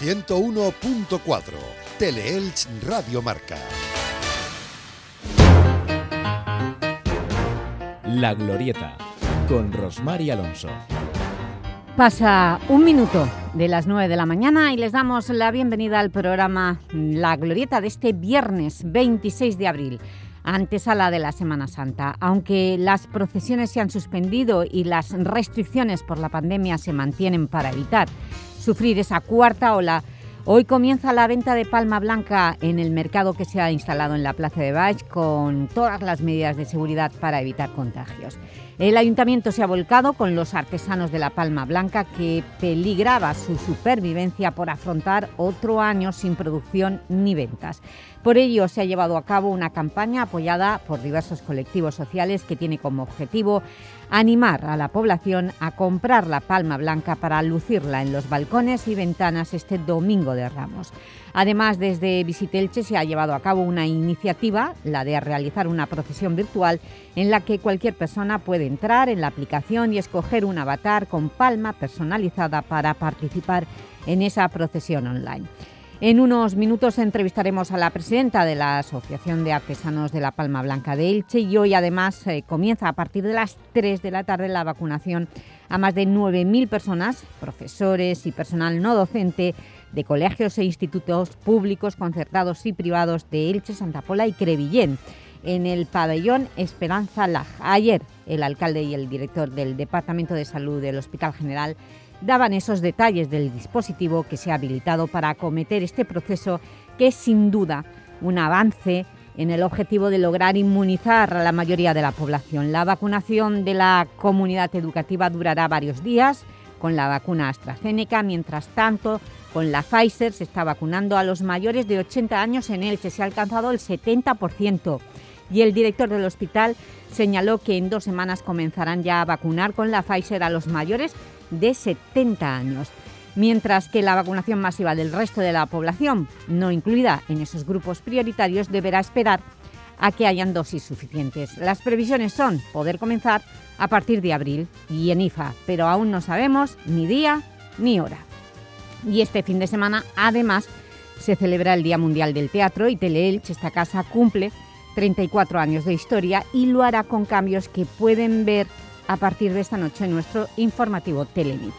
101.4, Teleelch Radio Marca. La Glorieta, con Rosmar Alonso. Pasa un minuto de las 9 de la mañana y les damos la bienvenida al programa La Glorieta de este viernes 26 de abril, antesala de la Semana Santa. Aunque las procesiones se han suspendido y las restricciones por la pandemia se mantienen para evitar sufrir esa cuarta ola, Hoy comienza la venta de palma blanca en el mercado que se ha instalado en la Plaza de Baix con todas las medidas de seguridad para evitar contagios. El Ayuntamiento se ha volcado con los artesanos de la palma blanca que peligraba su supervivencia por afrontar otro año sin producción ni ventas. Por ello se ha llevado a cabo una campaña apoyada por diversos colectivos sociales que tiene como objetivo animar a la población a comprar la palma blanca para lucirla en los balcones y ventanas este Domingo de Ramos. Además, desde Visitelche se ha llevado a cabo una iniciativa, la de realizar una procesión virtual, en la que cualquier persona puede entrar en la aplicación y escoger un avatar con palma personalizada para participar en esa procesión online. En unos minutos entrevistaremos a la presidenta de la Asociación de Artesanos de la Palma Blanca de Elche y hoy además eh, comienza a partir de las 3 de la tarde la vacunación a más de 9.000 personas, profesores y personal no docente de colegios e institutos públicos, concertados y privados de Elche, Santa Pola y Crevillén en el pabellón Esperanza Laj. Ayer el alcalde y el director del Departamento de Salud del Hospital General daban esos detalles del dispositivo que se ha habilitado para acometer este proceso que es sin duda un avance en el objetivo de lograr inmunizar a la mayoría de la población. La vacunación de la comunidad educativa durará varios días con la vacuna AstraZeneca, mientras tanto con la Pfizer se está vacunando a los mayores de 80 años en Elche, se ha alcanzado el 70% y el director del hospital señaló que en dos semanas comenzarán ya a vacunar con la Pfizer a los mayores de 70 años, mientras que la vacunación masiva del resto de la población, no incluida en esos grupos prioritarios, deberá esperar a que hayan dosis suficientes. Las previsiones son poder comenzar a partir de abril y en IFA, pero aún no sabemos ni día ni hora. Y este fin de semana, además, se celebra el Día Mundial del Teatro y Teleelch, esta casa, cumple 34 años de historia y lo hará con cambios que pueden ver a partir de esta noche en nuestro informativo Telenit.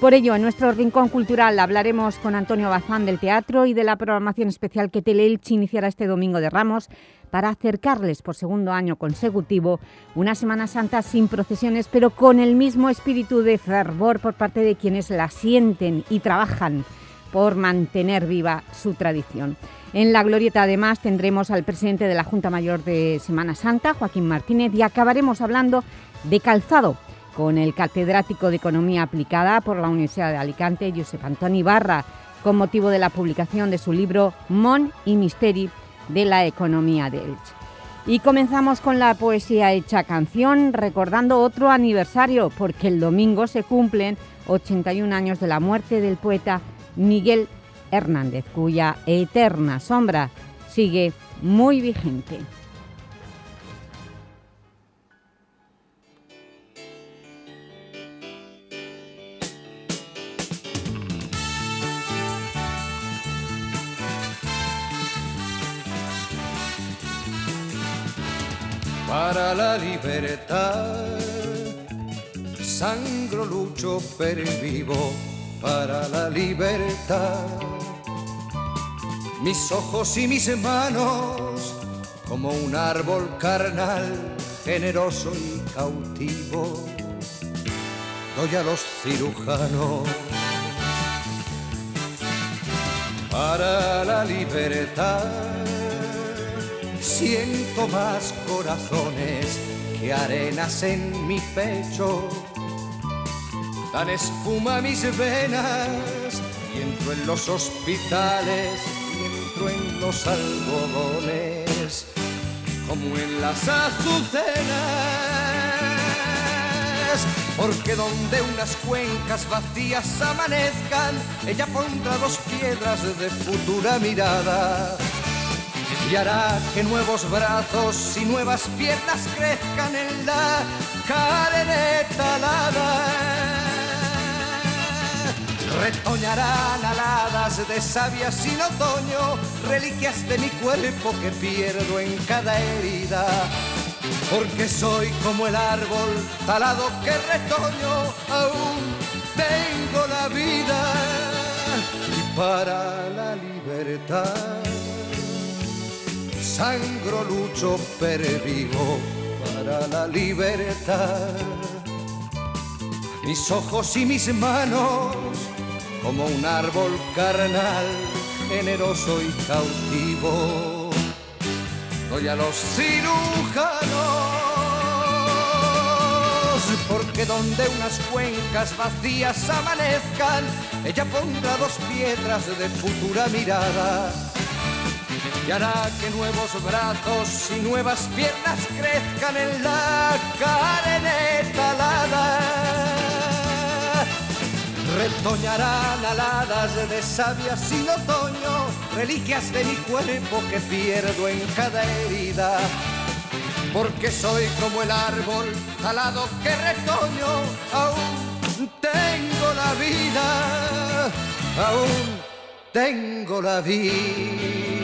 Por ello, en nuestro Rincón Cultural hablaremos con Antonio Bazán del teatro y de la programación especial que Teleelch iniciará este Domingo de Ramos para acercarles por segundo año consecutivo una Semana Santa sin procesiones, pero con el mismo espíritu de fervor por parte de quienes la sienten y trabajan por mantener viva su tradición. En la glorieta, además, tendremos al presidente de la Junta Mayor de Semana Santa, Joaquín Martínez, y acabaremos hablando de calzado con el catedrático de Economía Aplicada por la Universidad de Alicante, Josep Antoni Barra, con motivo de la publicación de su libro Mon y Misteri de la Economía de Elche. Y comenzamos con la poesía hecha canción, recordando otro aniversario, porque el domingo se cumplen 81 años de la muerte del poeta Miguel Hernández, cuya eterna sombra sigue muy vigente. Para la libertad. Sangro lucho per el vivo para la libertad. Mis ojos y mis manos como un árbol carnal, generoso y cautivo, doy a los cirujanos para la libertad Siento más corazones que arenas en mi pecho. Dan espuma mis venas y entro en los hospitales y entro en los algodones como en las azucenas. Porque donde unas cuencas vacías amanezcan, ella pondrá dos piedras de futura mirada y hará que nuevos brazos y nuevas piernas crezcan en la carne talada. Retoñarán aladas de savia sin otoño, reliquias de mi cuerpo que pierdo en cada herida. Porque soy como el árbol talado que retoño, aún tengo la vida y para la libertad. Sangro, lucho, pervivo para la libertad. Mis ojos y mis manos como un árbol carnal, generoso y cautivo. Doy a los cirujanos, porque donde unas cuencas vacías amanezcan, ella pondrá dos piedras de futura mirada. Y hará que nuevos brazos y nuevas piernas crezcan en la carne talada Retoñarán aladas de savia sin otoño, reliquias de mi cuerpo que pierdo en cada herida. Porque soy como el árbol talado que retoño, aún tengo la vida, aún tengo la vida.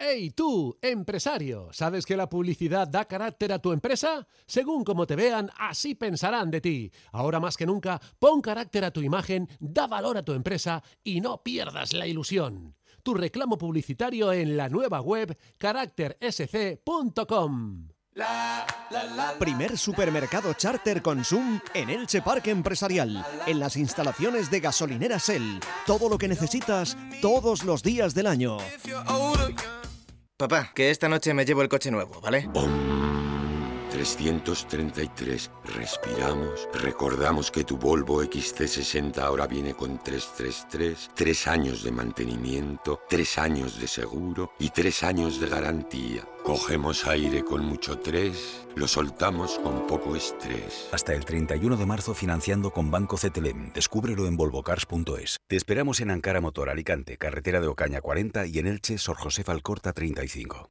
¡Hey tú, empresario! ¿Sabes que la publicidad da carácter a tu empresa? Según como te vean, así pensarán de ti. Ahora más que nunca, pon carácter a tu imagen, da valor a tu empresa y no pierdas la ilusión. Tu reclamo publicitario en la nueva web caráctersc.com. Primer supermercado charter Consum en Elche Parque Empresarial, en las instalaciones de gasolinera Shell. Todo lo que necesitas todos los días del año. Papá, que esta noche me llevo el coche nuevo, ¿vale? 333. Respiramos. Recordamos que tu Volvo XC60 ahora viene con 333, 3 años de mantenimiento, 3 años de seguro y 3 años de garantía. Cogemos aire con mucho 3, lo soltamos con poco estrés. Hasta el 31 de marzo financiando con Banco CTLM. Descúbrelo en volvocars.es. Te esperamos en Ankara Motor Alicante, carretera de Ocaña 40 y en Elche, Sor José Falcorta 35.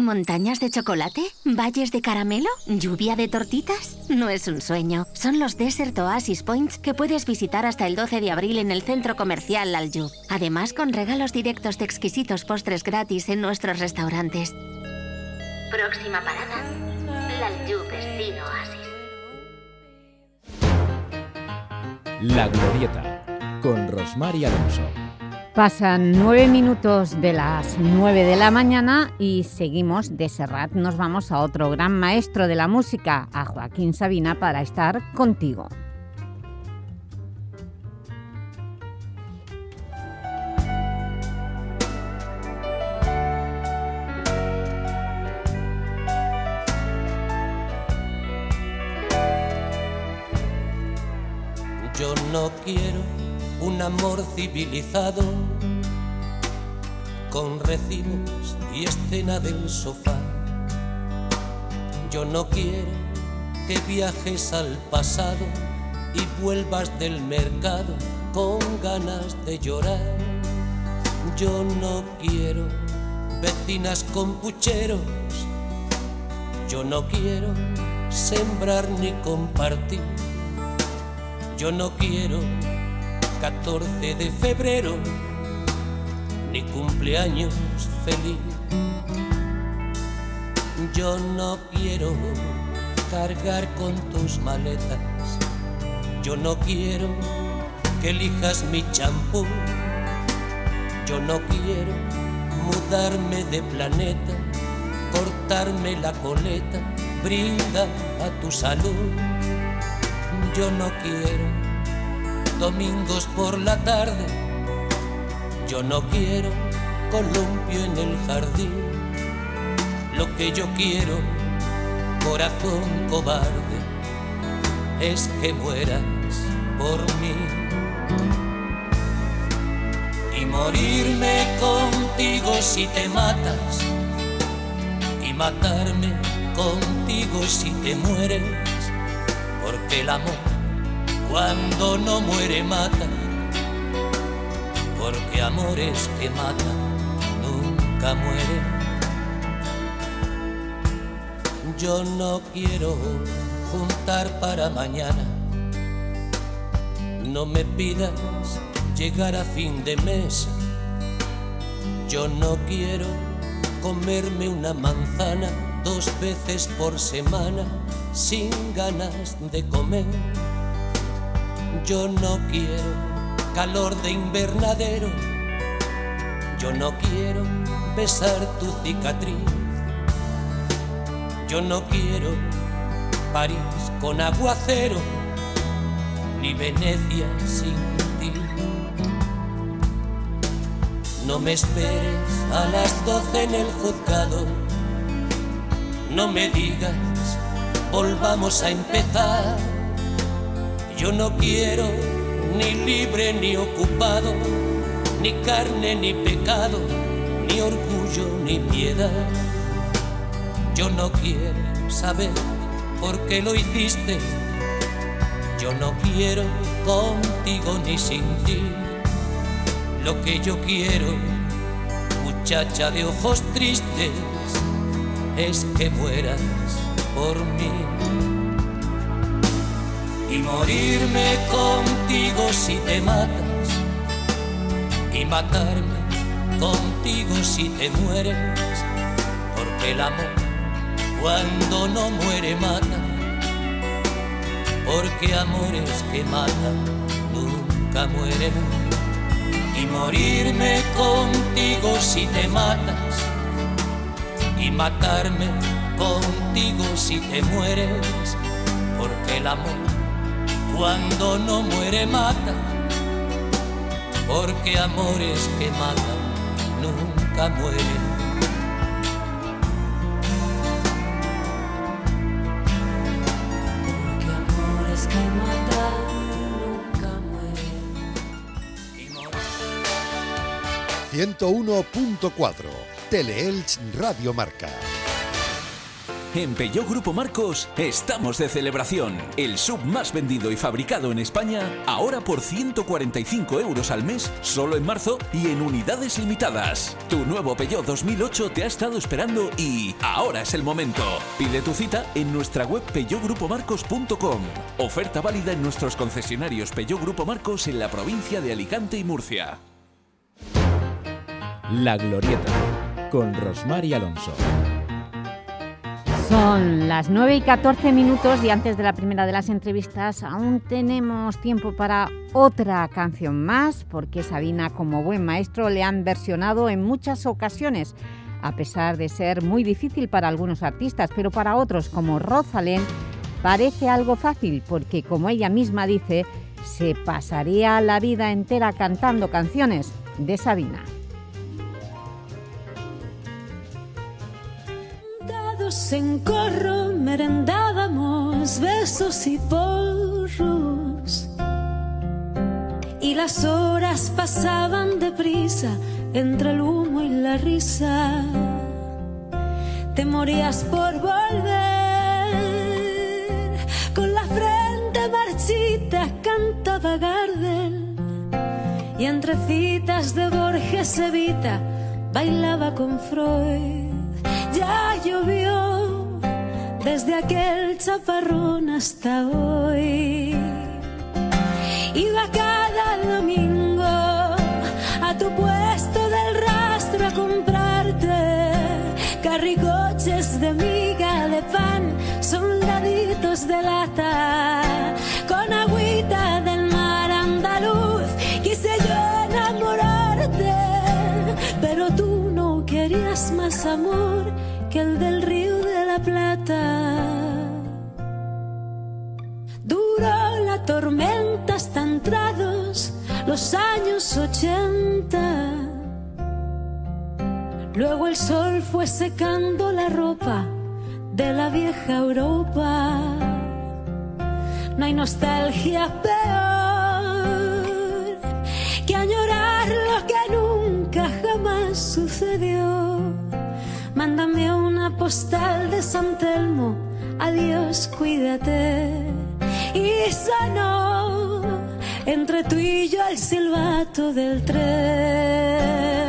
¿Montañas de chocolate? ¿Valles de caramelo? ¿Lluvia de tortitas? No es un sueño. Son los Desert Oasis Points que puedes visitar hasta el 12 de abril en el centro comercial Lalju. Además, con regalos directos de exquisitos postres gratis en nuestros restaurantes. Próxima parada, Lalju Destino Oasis. La Glorieta, con Rosmar y Alonso. Pasan nueve minutos de las nueve de la mañana y seguimos de Serrat. Nos vamos a otro gran maestro de la música, a Joaquín Sabina, para estar contigo. Yo no quiero un amor civilizado con recibos y escena del sofá. Yo no quiero que viajes al pasado y vuelvas del mercado con ganas de llorar. Yo no quiero vecinas con pucheros. Yo no quiero sembrar ni compartir. Yo no quiero 14 de febrero, ni cumpleaños feliz. Yo no quiero cargar con tus maletas, yo no quiero que elijas mi champú, yo no quiero mudarme de planeta, cortarme la coleta brinda a tu salud. Yo no quiero domingos por la tarde, yo no quiero columpio en el jardín. Lo que yo quiero, corazón cobarde, es que mueras por mí. Y morirme contigo si te matas, y matarme contigo si te mueres, porque el amor cuando no muere mata, porque amores que matan nunca mueren. Yo no quiero juntar para mañana, no me pidas llegar a fin de mes, yo no quiero comerme una manzana dos veces por semana sin ganas de comer. Yo no quiero calor de invernadero, yo no quiero besar tu cicatriz, yo no quiero París con aguacero, ni Venecia sin ti. No me esperes a las doce en el juzgado, no me digas, volvamos a empezar. Yo no quiero ni libre ni ocupado, ni carne ni pecado, ni orgullo ni piedad. Yo no quiero saber por qué lo hiciste. Yo no quiero contigo ni sin ti. Lo que yo quiero, muchacha de ojos tristes, es que mueras por mí. Y morirme contigo si te matas, y matarme contigo si te mueres, porque el amor cuando no muere mata, porque amores que matan nunca mueren. Y morirme contigo si te matas, y matarme contigo si te mueres, porque el amor cuando no muere mata, porque amores que matan nunca mueren. Amores que matan nunca mueren. 101.4 Teleelch Radio Marca. En Peugeot Grupo Marcos estamos de celebración. El sub más vendido y fabricado en España, ahora por 145 euros al mes, solo en marzo y en unidades limitadas. Tu nuevo Peugeot 2008 te ha estado esperando y ahora es el momento. Pide tu cita en nuestra web peugeotgrupomarcos.com. Oferta válida en nuestros concesionarios Peugeot Grupo Marcos en la provincia de Alicante y Murcia. La Glorieta, con Rosmar y Alonso. Son las 9 y 14 minutos y antes de la primera de las entrevistas aún tenemos tiempo para otra canción más porque Sabina, como buen maestro, le han versionado en muchas ocasiones a pesar de ser muy difícil para algunos artistas, pero para otros como Rosalén parece algo fácil porque, como ella misma dice, se pasaría la vida entera cantando canciones de Sabina. En corro merendábamos besos y porros. Y las horas pasaban deprisa entre el humo y la risa. Te morías por volver con la frente marchita, cantaba Gardel. Y entre citas de Borges Evita bailaba con Freud ya llovió desde aquel chaparrón hasta hoy. Iba cada domingo a tu puesto del rastro a comprarte carricoches de miga de pan, soldaditos de lata, con agüita amor que el del río de la Plata. Duró la tormenta hasta entrados los años ochenta. Luego el sol fue secando la ropa de la vieja Europa. No hay nostalgia peor que añorar lo que nunca jamás sucedió. Mándame una postal de San Telmo, adiós, cuídate. Y sonó entre tú y yo el silbato del tren.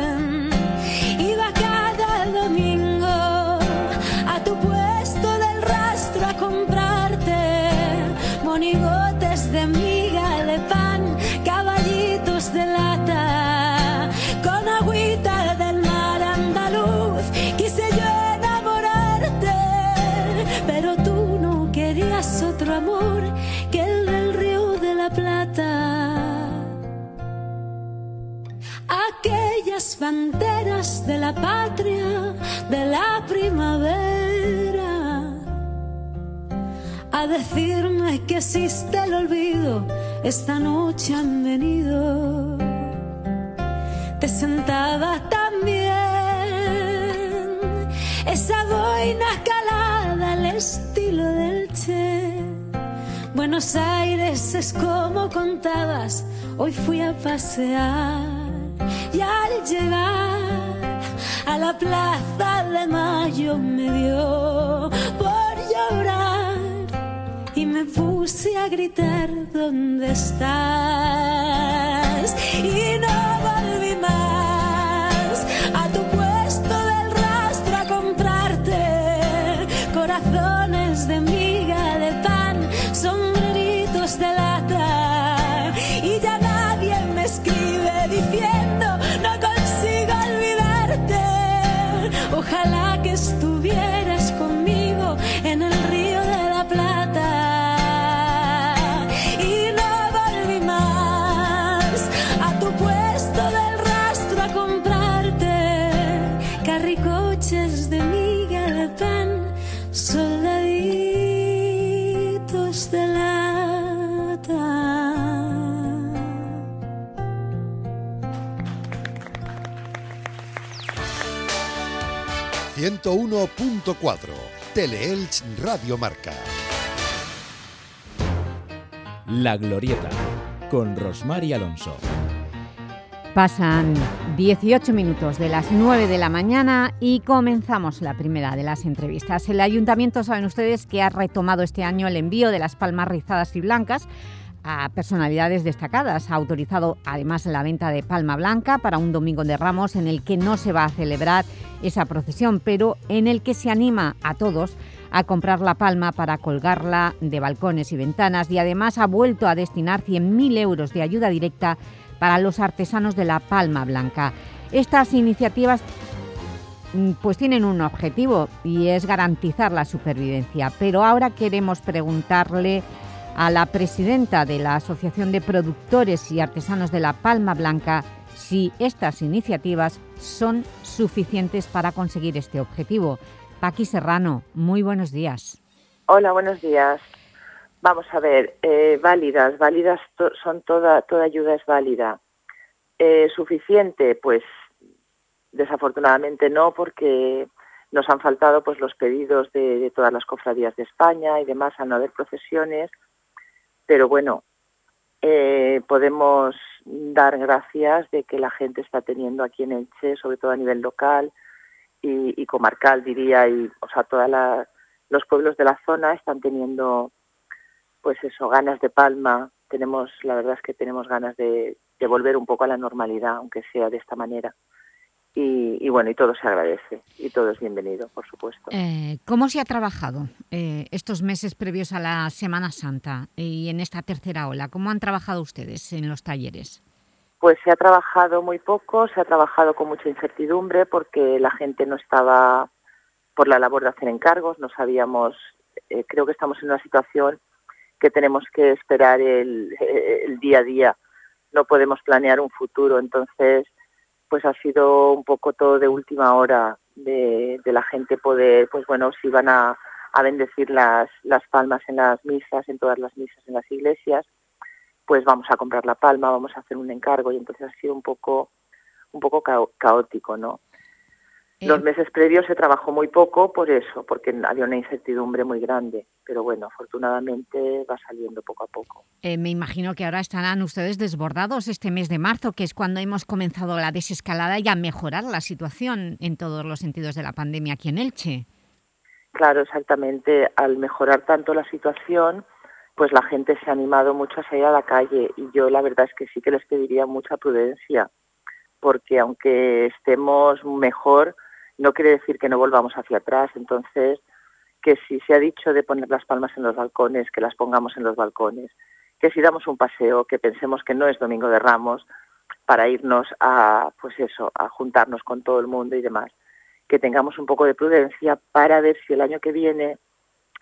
Banderas de la patria, de la primavera a decirme que existe el olvido, esta noche han venido. Te sentaba también esa boina calada al estilo del Che. Buenos Aires es como contabas, hoy fui a pasear y al llegar a la plaza de Mayo me dio por llorar y me puse a gritar ¿dónde estás? Y no volví más 101.4 Teleelch Radio Marca. La Glorieta con Rosmar y Alonso. Pasan 18 minutos de las 9 de la mañana y comenzamos la primera de las entrevistas. El Ayuntamiento, saben ustedes, que ha retomado este año el envío de las palmas rizadas y blancas a personalidades destacadas. Ha autorizado además la venta de palma blanca para un Domingo de Ramos en el que no se va a celebrar esa procesión, pero en el que se anima a todos a comprar la palma para colgarla de balcones y ventanas y además ha vuelto a destinar 100.000 euros de ayuda directa para los artesanos de la palma blanca. Estas iniciativas mm, pues tienen un objetivo y es garantizar la supervivencia, pero ahora queremos preguntarle a la presidenta de la Asociación de Productores y Artesanos de la Palma Blanca si estas iniciativas son suficientes para conseguir este objetivo. Paqui Serrano, muy buenos días. Hola, buenos días. Vamos a ver, eh, válidas, válidas son toda, toda ayuda es válida. Eh, ¿Suficiente? Pues desafortunadamente no, porque nos han faltado pues los pedidos de, de todas las cofradías de España y demás a no haber procesiones, pero bueno, eh, podemos dar gracias de que la gente está teniendo aquí en Elche, sobre todo a nivel local y, comarcal, diría, y o sea, todos los pueblos de la zona están teniendo, pues eso, ganas de palma. Tenemos, la verdad es que tenemos ganas de volver un poco a la normalidad, aunque sea de esta manera. Y, y bueno, y todo se agradece y todo es bienvenido, por supuesto. Eh, ¿Cómo se ha trabajado eh, estos meses previos a la Semana Santa y en esta tercera ola? ¿Cómo han trabajado ustedes en los talleres? Pues se ha trabajado muy poco, se ha trabajado con mucha incertidumbre porque la gente no estaba por la labor de hacer encargos, no sabíamos, eh, creo que estamos en una situación que tenemos que esperar el, el día a día, no podemos planear un futuro, entonces pues ha sido un poco todo de última hora. de, la gente poder, pues bueno, si van a, a bendecir las, las palmas en las misas, en todas las misas en las iglesias, pues vamos a comprar la palma, vamos a hacer un encargo y entonces ha sido un poco un poco caótico, ¿no? Los eh. meses previos se trabajó muy poco por eso, porque había una incertidumbre muy grande, pero bueno, afortunadamente va saliendo poco a poco. Eh, me imagino que ahora estarán ustedes desbordados este mes de marzo, que es cuando hemos comenzado la desescalada y a mejorar la situación en todos los sentidos de la pandemia aquí en Elche. Claro, exactamente. Al mejorar tanto la situación, pues la gente se ha animado mucho a salir a la calle y yo la verdad es que sí que les pediría mucha prudencia, porque aunque estemos mejor, no quiere decir que no volvamos hacia atrás. Entonces, que si se ha dicho de poner las palmas en los balcones, que las pongamos en los balcones, que si damos un paseo, que pensemos que no es Domingo de Ramos, para irnos a, pues eso, a juntarnos con todo el mundo y demás. Que tengamos un poco de prudencia para ver si el año que viene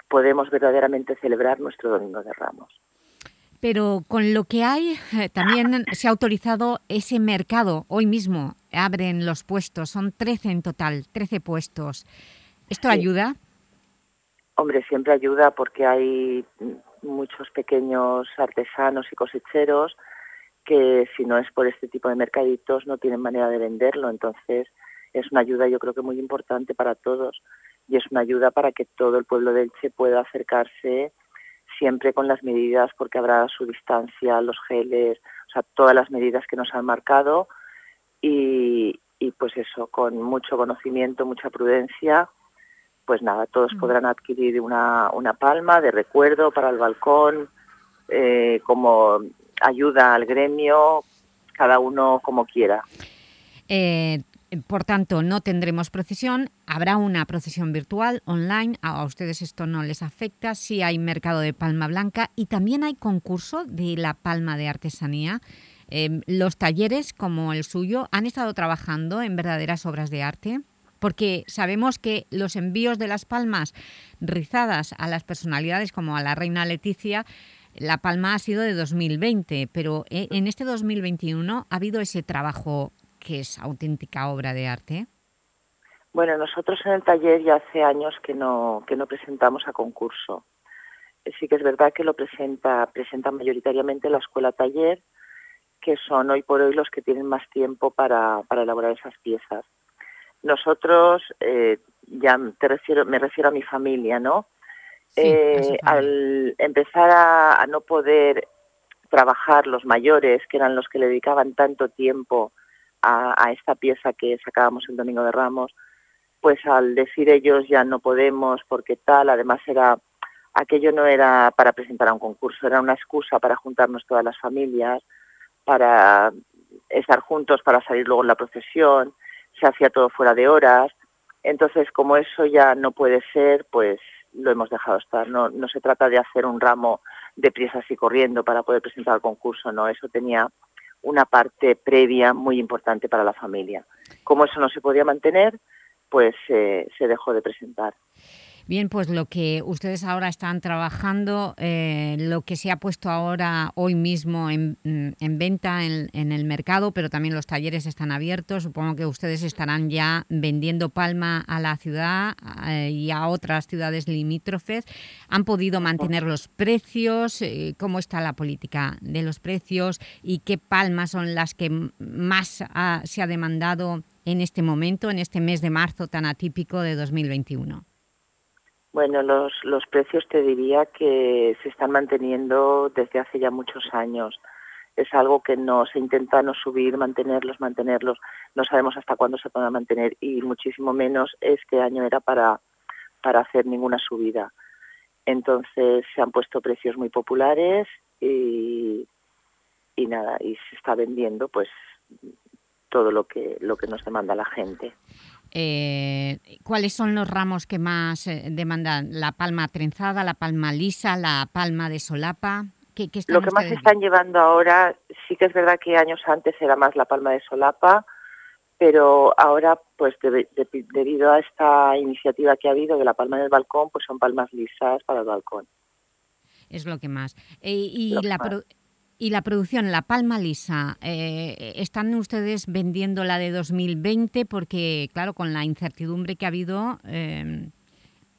podemos verdaderamente celebrar nuestro Domingo de Ramos. Pero con lo que hay, eh, también se ha autorizado ese mercado. Hoy mismo abren los puestos, son 13 en total, 13 puestos. ¿Esto ayuda? Hombre, siempre ayuda porque hay muchos pequeños artesanos y cosecheros que si no es por este tipo de mercaditos no tienen manera de venderlo. Entonces es una ayuda yo creo que muy importante para todos y es una ayuda para que todo el pueblo de Elche pueda acercarse siempre con las medidas, porque habrá su distancia, los geles, o sea, todas las medidas que nos han marcado y, pues eso, con mucho conocimiento, mucha prudencia, pues nada, todos mm. podrán adquirir una, una palma de recuerdo para el balcón, eh, como ayuda al gremio, cada uno como quiera. Eh, por tanto, no tendremos procesión, habrá una procesión virtual, online, a ustedes esto no les afecta, sí hay mercado de palma blanca y también hay concurso de la palma de artesanía. Em, los talleres, como el suyo, han estado trabajando en verdaderas obras de arte porque sabemos que los envíos de las palmas rizadas a las personalidades como a la reina Leticia la palma ha sido de 2020, pero eh, en este 2021 ha habido ese trabajo que es auténtica obra de arte? Bueno, nosotros en el taller ya hace años que no, que no presentamos a concurso. Eh, sí que es verdad que lo presenta, presenta mayoritariamente la escuela taller, que son hoy por hoy los que tienen más tiempo para, para elaborar esas piezas. Nosotros, eh, ya te refiero, me refiero a mi familia, ¿no? Eh, al empezar a, a, no poder trabajar los mayores, que eran los que le dedicaban tanto tiempo a, esta pieza que sacábamos el Domingo de Ramos, pues al decir ellos ya no podemos porque tal, además era aquello no era para presentar a un concurso, era una excusa para juntarnos todas las familias, para estar juntos, para salir luego en la procesión, se hacía todo fuera de horas, entonces como eso ya no puede ser, pues lo hemos dejado estar, no, no se trata de hacer un ramo de piezas y corriendo para poder presentar el concurso, no, eso tenía una parte previa muy importante para la familia. Como eso no se podía mantener, pues eh, se dejó de presentar. Bien, pues lo que ustedes ahora están trabajando, eh, lo que se ha puesto ahora, hoy mismo, en, mm, venta en, el mercado, pero también los talleres están abiertos. Supongo que ustedes estarán ya vendiendo palma a la ciudad eh, y a otras ciudades limítrofes. ¿Han podido mantener los precios? Eh, ¿Cómo está la política de los precios? ¿Y qué palmas son las que más se ha demandado en este momento, en este mes de marzo tan atípico de 2021? Bueno, los, los precios te diría que se están manteniendo desde hace ya muchos años. Es algo que no se intenta no subir, mantenerlos, mantenerlos. No sabemos hasta cuándo se pueda mantener y muchísimo menos este año era para, para hacer ninguna subida. Entonces se han puesto precios muy populares y, y nada, y se está vendiendo pues todo lo que, lo que nos demanda la gente. Eh, ¿Cuáles son los ramos que más eh, demandan? ¿La palma trenzada, la palma lisa, la palma de solapa? ¿Qué, Lo que más se están llevando ahora, sí que es verdad que años antes era más la palma de solapa, pero ahora, pues debido a esta iniciativa que ha habido de la palma del balcón, pues son palmas lisas para el balcón. Es lo que más. Eh, y la Y la producción, la palma lisa, eh, ¿están ustedes vendiendo la de 2020? Porque, claro, con la incertidumbre que ha habido eh,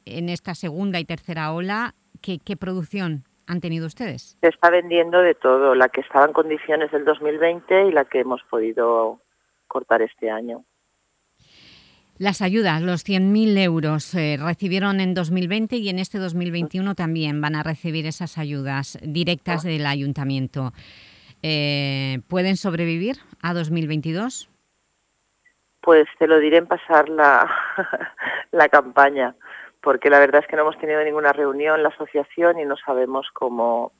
en esta segunda y tercera ola, ¿qué, ¿qué, producción han tenido ustedes? Se está vendiendo de todo, la que estaba en condiciones del 2020 y la que hemos podido cortar este año. Las ayudas, los 100.000 euros, eh, recibieron en 2020 y en este 2021 también van a recibir esas ayudas directas del Ayuntamiento. Eh, ¿Pueden sobrevivir a 2022? Pues te lo diré en pasar la, la campaña, porque la verdad es que no hemos tenido ninguna reunión la asociación y no sabemos cómo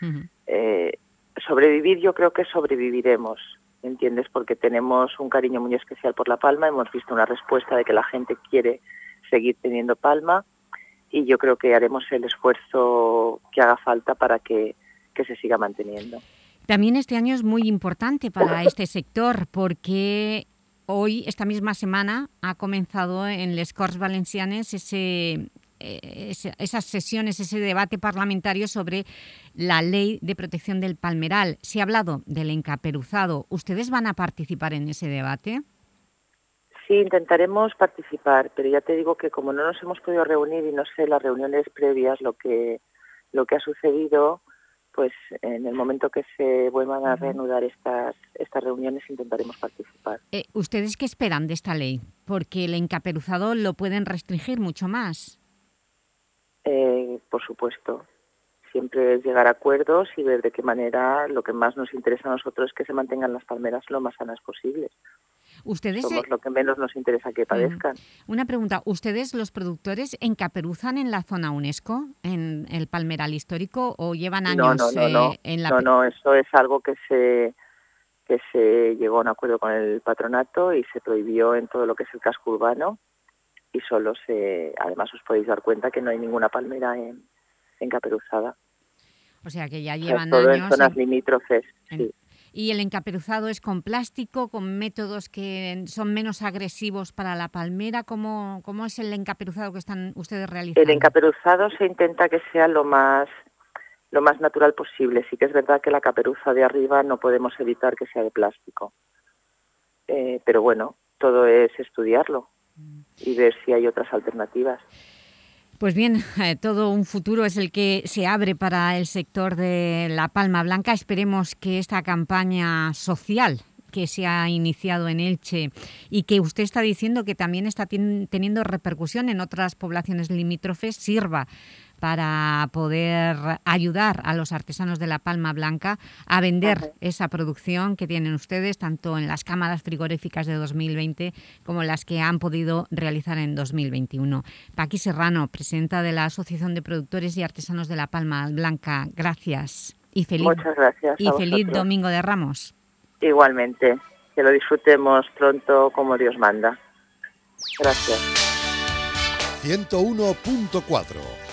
uh -huh. eh, sobrevivir. Yo creo que sobreviviremos ¿entiendes? Porque tenemos un cariño muy especial por La Palma, hemos visto una respuesta de que la gente quiere seguir teniendo Palma y yo creo que haremos el esfuerzo que haga falta para que, que se siga manteniendo. También este año es muy importante para este sector porque hoy, esta misma semana, ha comenzado en Les Corts Valencianes ese esas sesiones, ese debate parlamentario sobre la ley de protección del palmeral. Se ha hablado del encaperuzado. ¿Ustedes van a participar en ese debate? Sí, intentaremos participar, pero ya te digo que como no nos hemos podido reunir y no sé las reuniones previas lo que, lo que ha sucedido, pues en el momento que se vuelvan a reanudar estas, estas reuniones intentaremos participar. Eh, ¿Ustedes qué esperan de esta ley? Porque el encaperuzado lo pueden restringir mucho más. Eh, por supuesto. Siempre es llegar a acuerdos y ver de qué manera lo que más nos interesa a nosotros es que se mantengan las palmeras lo más sanas posibles. ¿Ustedes Somos lo que menos nos interesa que padezcan. Una pregunta, ¿ustedes los productores encaperuzan en la zona UNESCO, en el palmeral histórico, o llevan años no, no, no, eh, en la... No, no, eso es algo que se que se llegó a un acuerdo con el patronato y se prohibió en todo lo que es el casco urbano y solo se... Además os podéis dar cuenta que no hay ninguna palmera en, encaperuzada. O sea que ya llevan o sea, todo años... en zonas limítrofes, en... sí. ¿Y el encaperuzado es con plástico, con métodos que son menos agresivos para la palmera? ¿Cómo, cómo es el encaperuzado que están ustedes realizando? El encaperuzado se intenta que sea lo más, lo más natural posible. Sí que es verdad que la caperuza de arriba no podemos evitar que sea de plástico. Eh, pero bueno, todo es estudiarlo y ver si hay otras alternativas. Pues bien, eh, todo un futuro es el que se abre para el sector de la Palma Blanca. Esperemos que esta campaña social que se ha iniciado en Elche y que usted está diciendo que también está ten teniendo repercusión en otras poblaciones limítrofes sirva para poder ayudar a los artesanos de la Palma Blanca a vender Ajá. esa producción que tienen ustedes, tanto en las cámaras frigoríficas de 2020 como las que han podido realizar en 2021. Paqui Serrano, presidenta de la Asociación de Productores y Artesanos de la Palma Blanca, gracias. Y feliz, Muchas gracias y feliz Domingo de Ramos. Igualmente, que lo disfrutemos pronto como Dios manda. Gracias. 101.4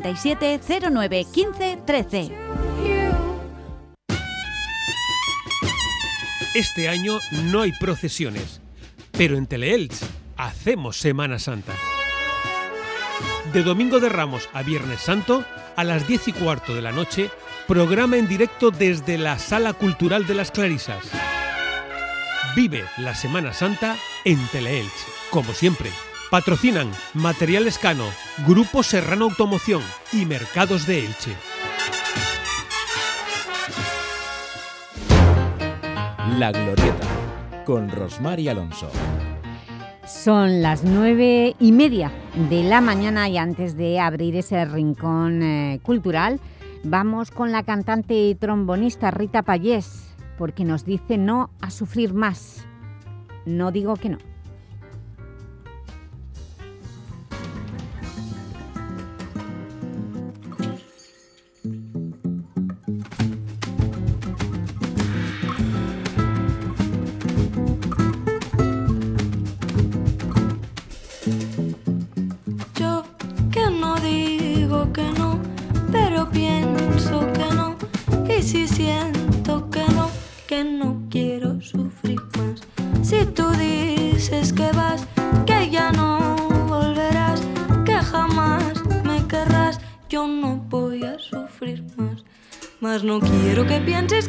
37 09 15 13. Este año no hay procesiones, pero en Teleelch hacemos Semana Santa. De Domingo de Ramos a Viernes Santo, a las 10 y cuarto de la noche, programa en directo desde la Sala Cultural de las Clarisas. Vive la Semana Santa en Teleelch, como siempre. Patrocinan Materiales Cano, Grupo Serrano Automoción y Mercados de Elche. La Glorieta, con Rosmar y Alonso. Son las nueve y media de la mañana y antes de abrir ese rincón eh, cultural, vamos con la cantante y trombonista Rita Payés, porque nos dice no a sufrir más. No digo que no. No quiero que pienses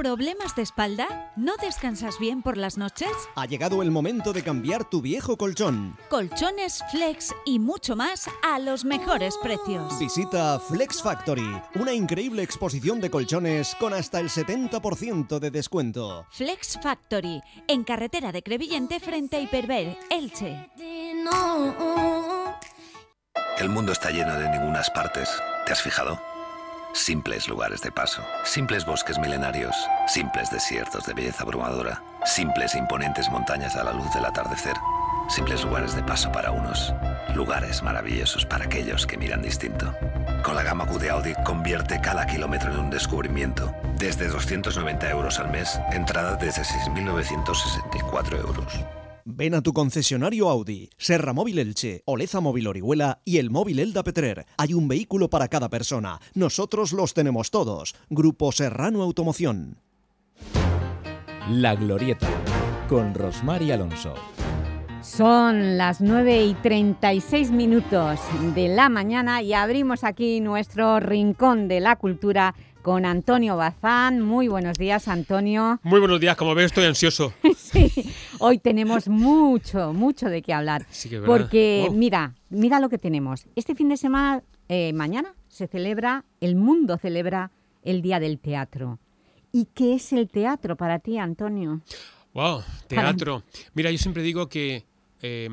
¿Problemas de espalda? ¿No descansas bien por las noches? Ha llegado el momento de cambiar tu viejo colchón. Colchones, flex y mucho más a los mejores precios. Visita Flex Factory, una increíble exposición de colchones con hasta el 70% de descuento. Flex Factory, en carretera de Crevillente frente a Hiperver, Elche. El mundo está lleno de ningunas partes. ¿Te has fijado? Simples lugares de paso, simples bosques milenarios, simples desiertos de belleza abrumadora, simples imponentes montañas a la luz del atardecer, simples lugares de paso para unos, lugares maravillosos para aquellos que miran distinto. Con la gama Q de Audi convierte cada kilómetro en un descubrimiento. Desde 290 euros al mes, entrada desde 6.964 euros. Ven a tu concesionario Audi, Serra Móvil Elche, Oleza Móvil Orihuela y el móvil Elda Petrer. Hay un vehículo para cada persona. Nosotros los tenemos todos. Grupo Serrano Automoción. La Glorieta, con Rosmar y Alonso. Son las 9 y 36 minutos de la mañana y abrimos aquí nuestro rincón de la cultura con Antonio Bazán. Muy buenos días, Antonio. Muy buenos días, como ves estoy ansioso. sí, hoy tenemos mucho, mucho de qué hablar. Sí que es porque. Wow. mira, mira lo que tenemos. Este fin de semana, eh, mañana, se celebra, el mundo celebra el Día del Teatro. ¿Y qué es el teatro para ti, Antonio? Wow, teatro. Mira, yo siempre digo que eh,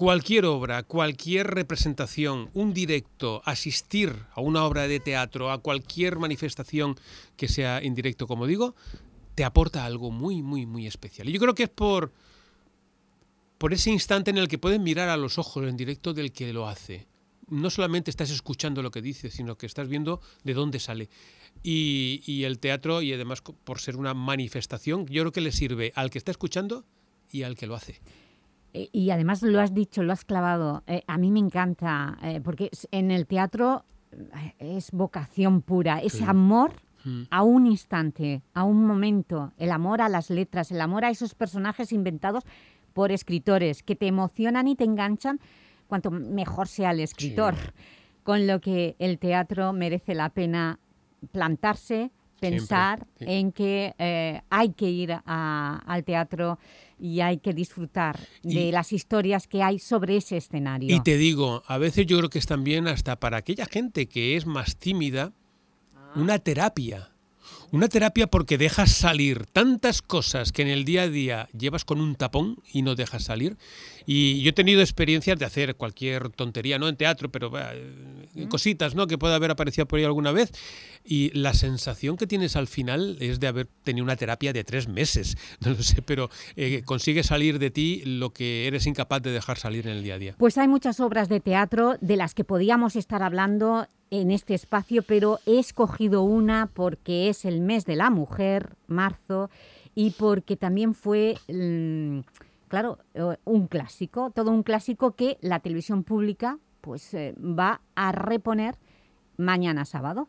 cualquier obra, cualquier representación, un directo, asistir a una obra de teatro, a cualquier manifestación que sea en directo, como digo, te aporta algo muy, muy, muy especial. Y yo creo que es por, por ese instante en el que puedes mirar a los ojos en directo del que lo hace. No solamente estás escuchando lo que dice, sino que estás viendo de dónde sale. Y, y el teatro, y además por ser una manifestación, yo creo que le sirve al que está escuchando y al que lo hace. Eh, Y además lo has dicho, lo has clavado. Eh, a mí me encanta, eh, porque en el teatro es vocación pura, es Sí. amor Mm. a un instante, a un momento, el amor a las letras, el amor a esos personajes inventados por escritores que te emocionan y te enganchan cuanto mejor sea el escritor. Con lo que el teatro merece la pena plantarse, pensar en que eh, hay que ir a- al teatro y hay que disfrutar de las historias que hay sobre ese escenario. Y te digo, a veces yo creo que es también hasta para aquella gente que es más tímida, una terapia. Una terapia porque dejas salir tantas cosas que en el día a día llevas con un tapón y no dejas salir. Y yo he tenido experiencias de hacer cualquier tontería, no en teatro, pero eh, cositas ¿no? que pueda haber aparecido por ahí alguna vez. Y la sensación que tienes al final es de haber tenido una terapia de tres meses. No lo sé, pero eh, consigue salir de ti lo que eres incapaz de dejar salir en el día a día. Pues hay muchas obras de teatro de las que podíamos estar hablando en este espacio, pero he escogido una porque es el mes de la mujer, marzo, y porque también fue, mm, claro, eh, un clásico, todo un clásico que la televisión pública pues eh, va a reponer mañana sábado.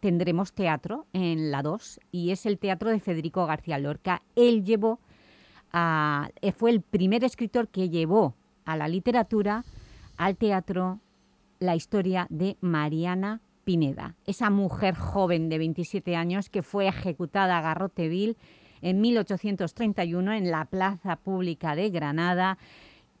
Tendremos teatro en la 2 y es el teatro de Federico García Lorca. Él llevó a- eh, fue el primer escritor que llevó a la literatura, al teatro, la historia de Mariana Pineda, esa mujer joven de 27 años que fue ejecutada a garrote vil en 1831 en la plaza pública de Granada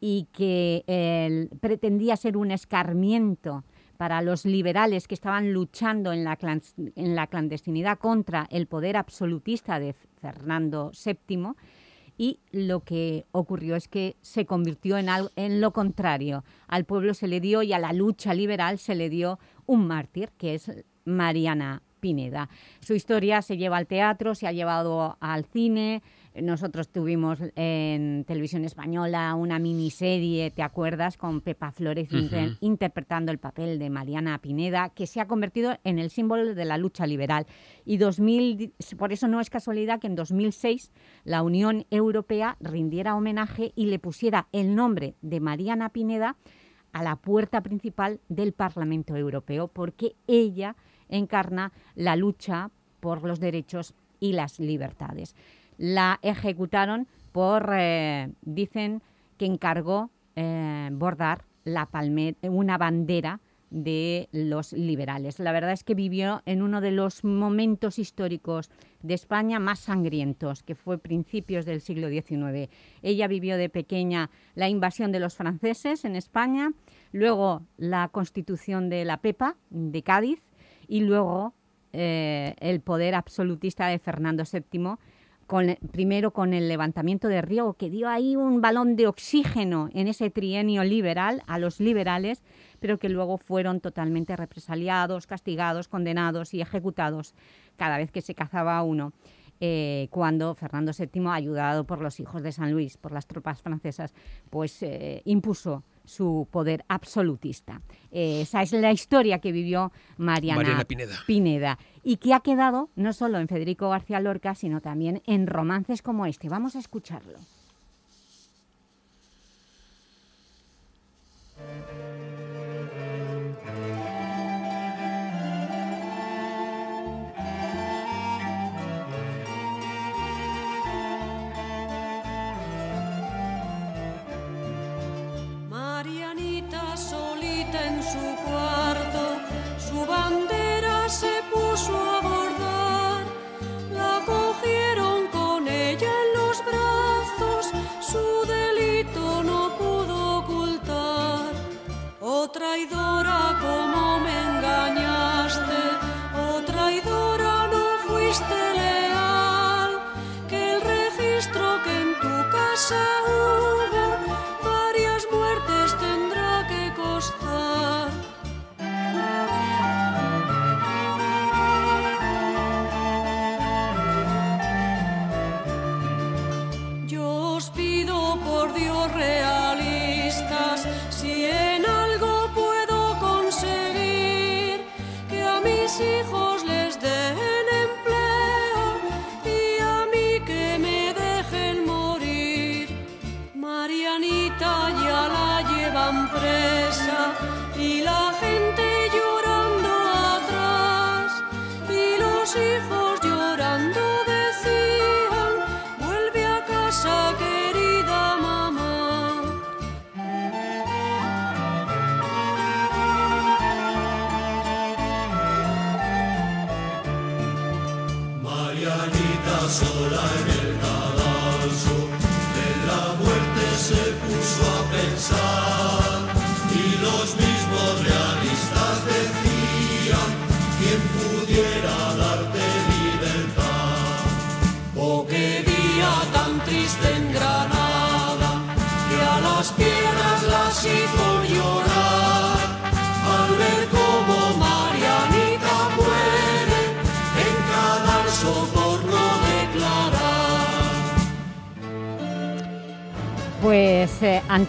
y que pretendía ser un escarmiento para los liberales que estaban luchando en la clandestinidad contra el poder absolutista de Fernando VII y lo que ocurrió es que se convirtió en, al- en lo contrario. Al pueblo se le dio y a la lucha liberal se le dio un mártir, que es Mariana Pineda. Su historia se lleva al teatro, se ha llevado al cine. Nosotros tuvimos en Televisión Española una miniserie, ¿te acuerdas?, con Pepa Flores inter- interpretando el papel de Mariana Pineda, que se ha convertido en el símbolo de la lucha liberal. Y 2000, por eso no es casualidad que en 2006 la Unión Europea rindiera homenaje y le pusiera el nombre de Mariana Pineda a la puerta principal del Parlamento Europeo, porque ella encarna la lucha por los derechos y las libertades. La ejecutaron por, eh, dicen que encargó eh, bordar la una bandera de los liberales. La verdad es que vivió en uno de los momentos históricos de España más sangrientos, que fue principios del siglo XIX. Ella vivió de pequeña la invasión de los franceses en España, luego la constitución de la Pepa de Cádiz y luego eh, el poder absolutista de Fernando VII, primero con el levantamiento de Riego, que dio ahí un balón de oxígeno en ese trienio liberal a los liberales, pero que luego fueron totalmente represaliados, castigados, condenados y ejecutados cada vez que se cazaba uno. Eh, cuando Fernando VII, ayudado por los hijos de San Luis, por las tropas francesas, pues eh, impuso su poder absolutista. Eh, esa es la historia que vivió Mariana, Pineda. Pineda y que ha quedado no solo en Federico García Lorca, sino también en romances como este. Vamos a escucharlo.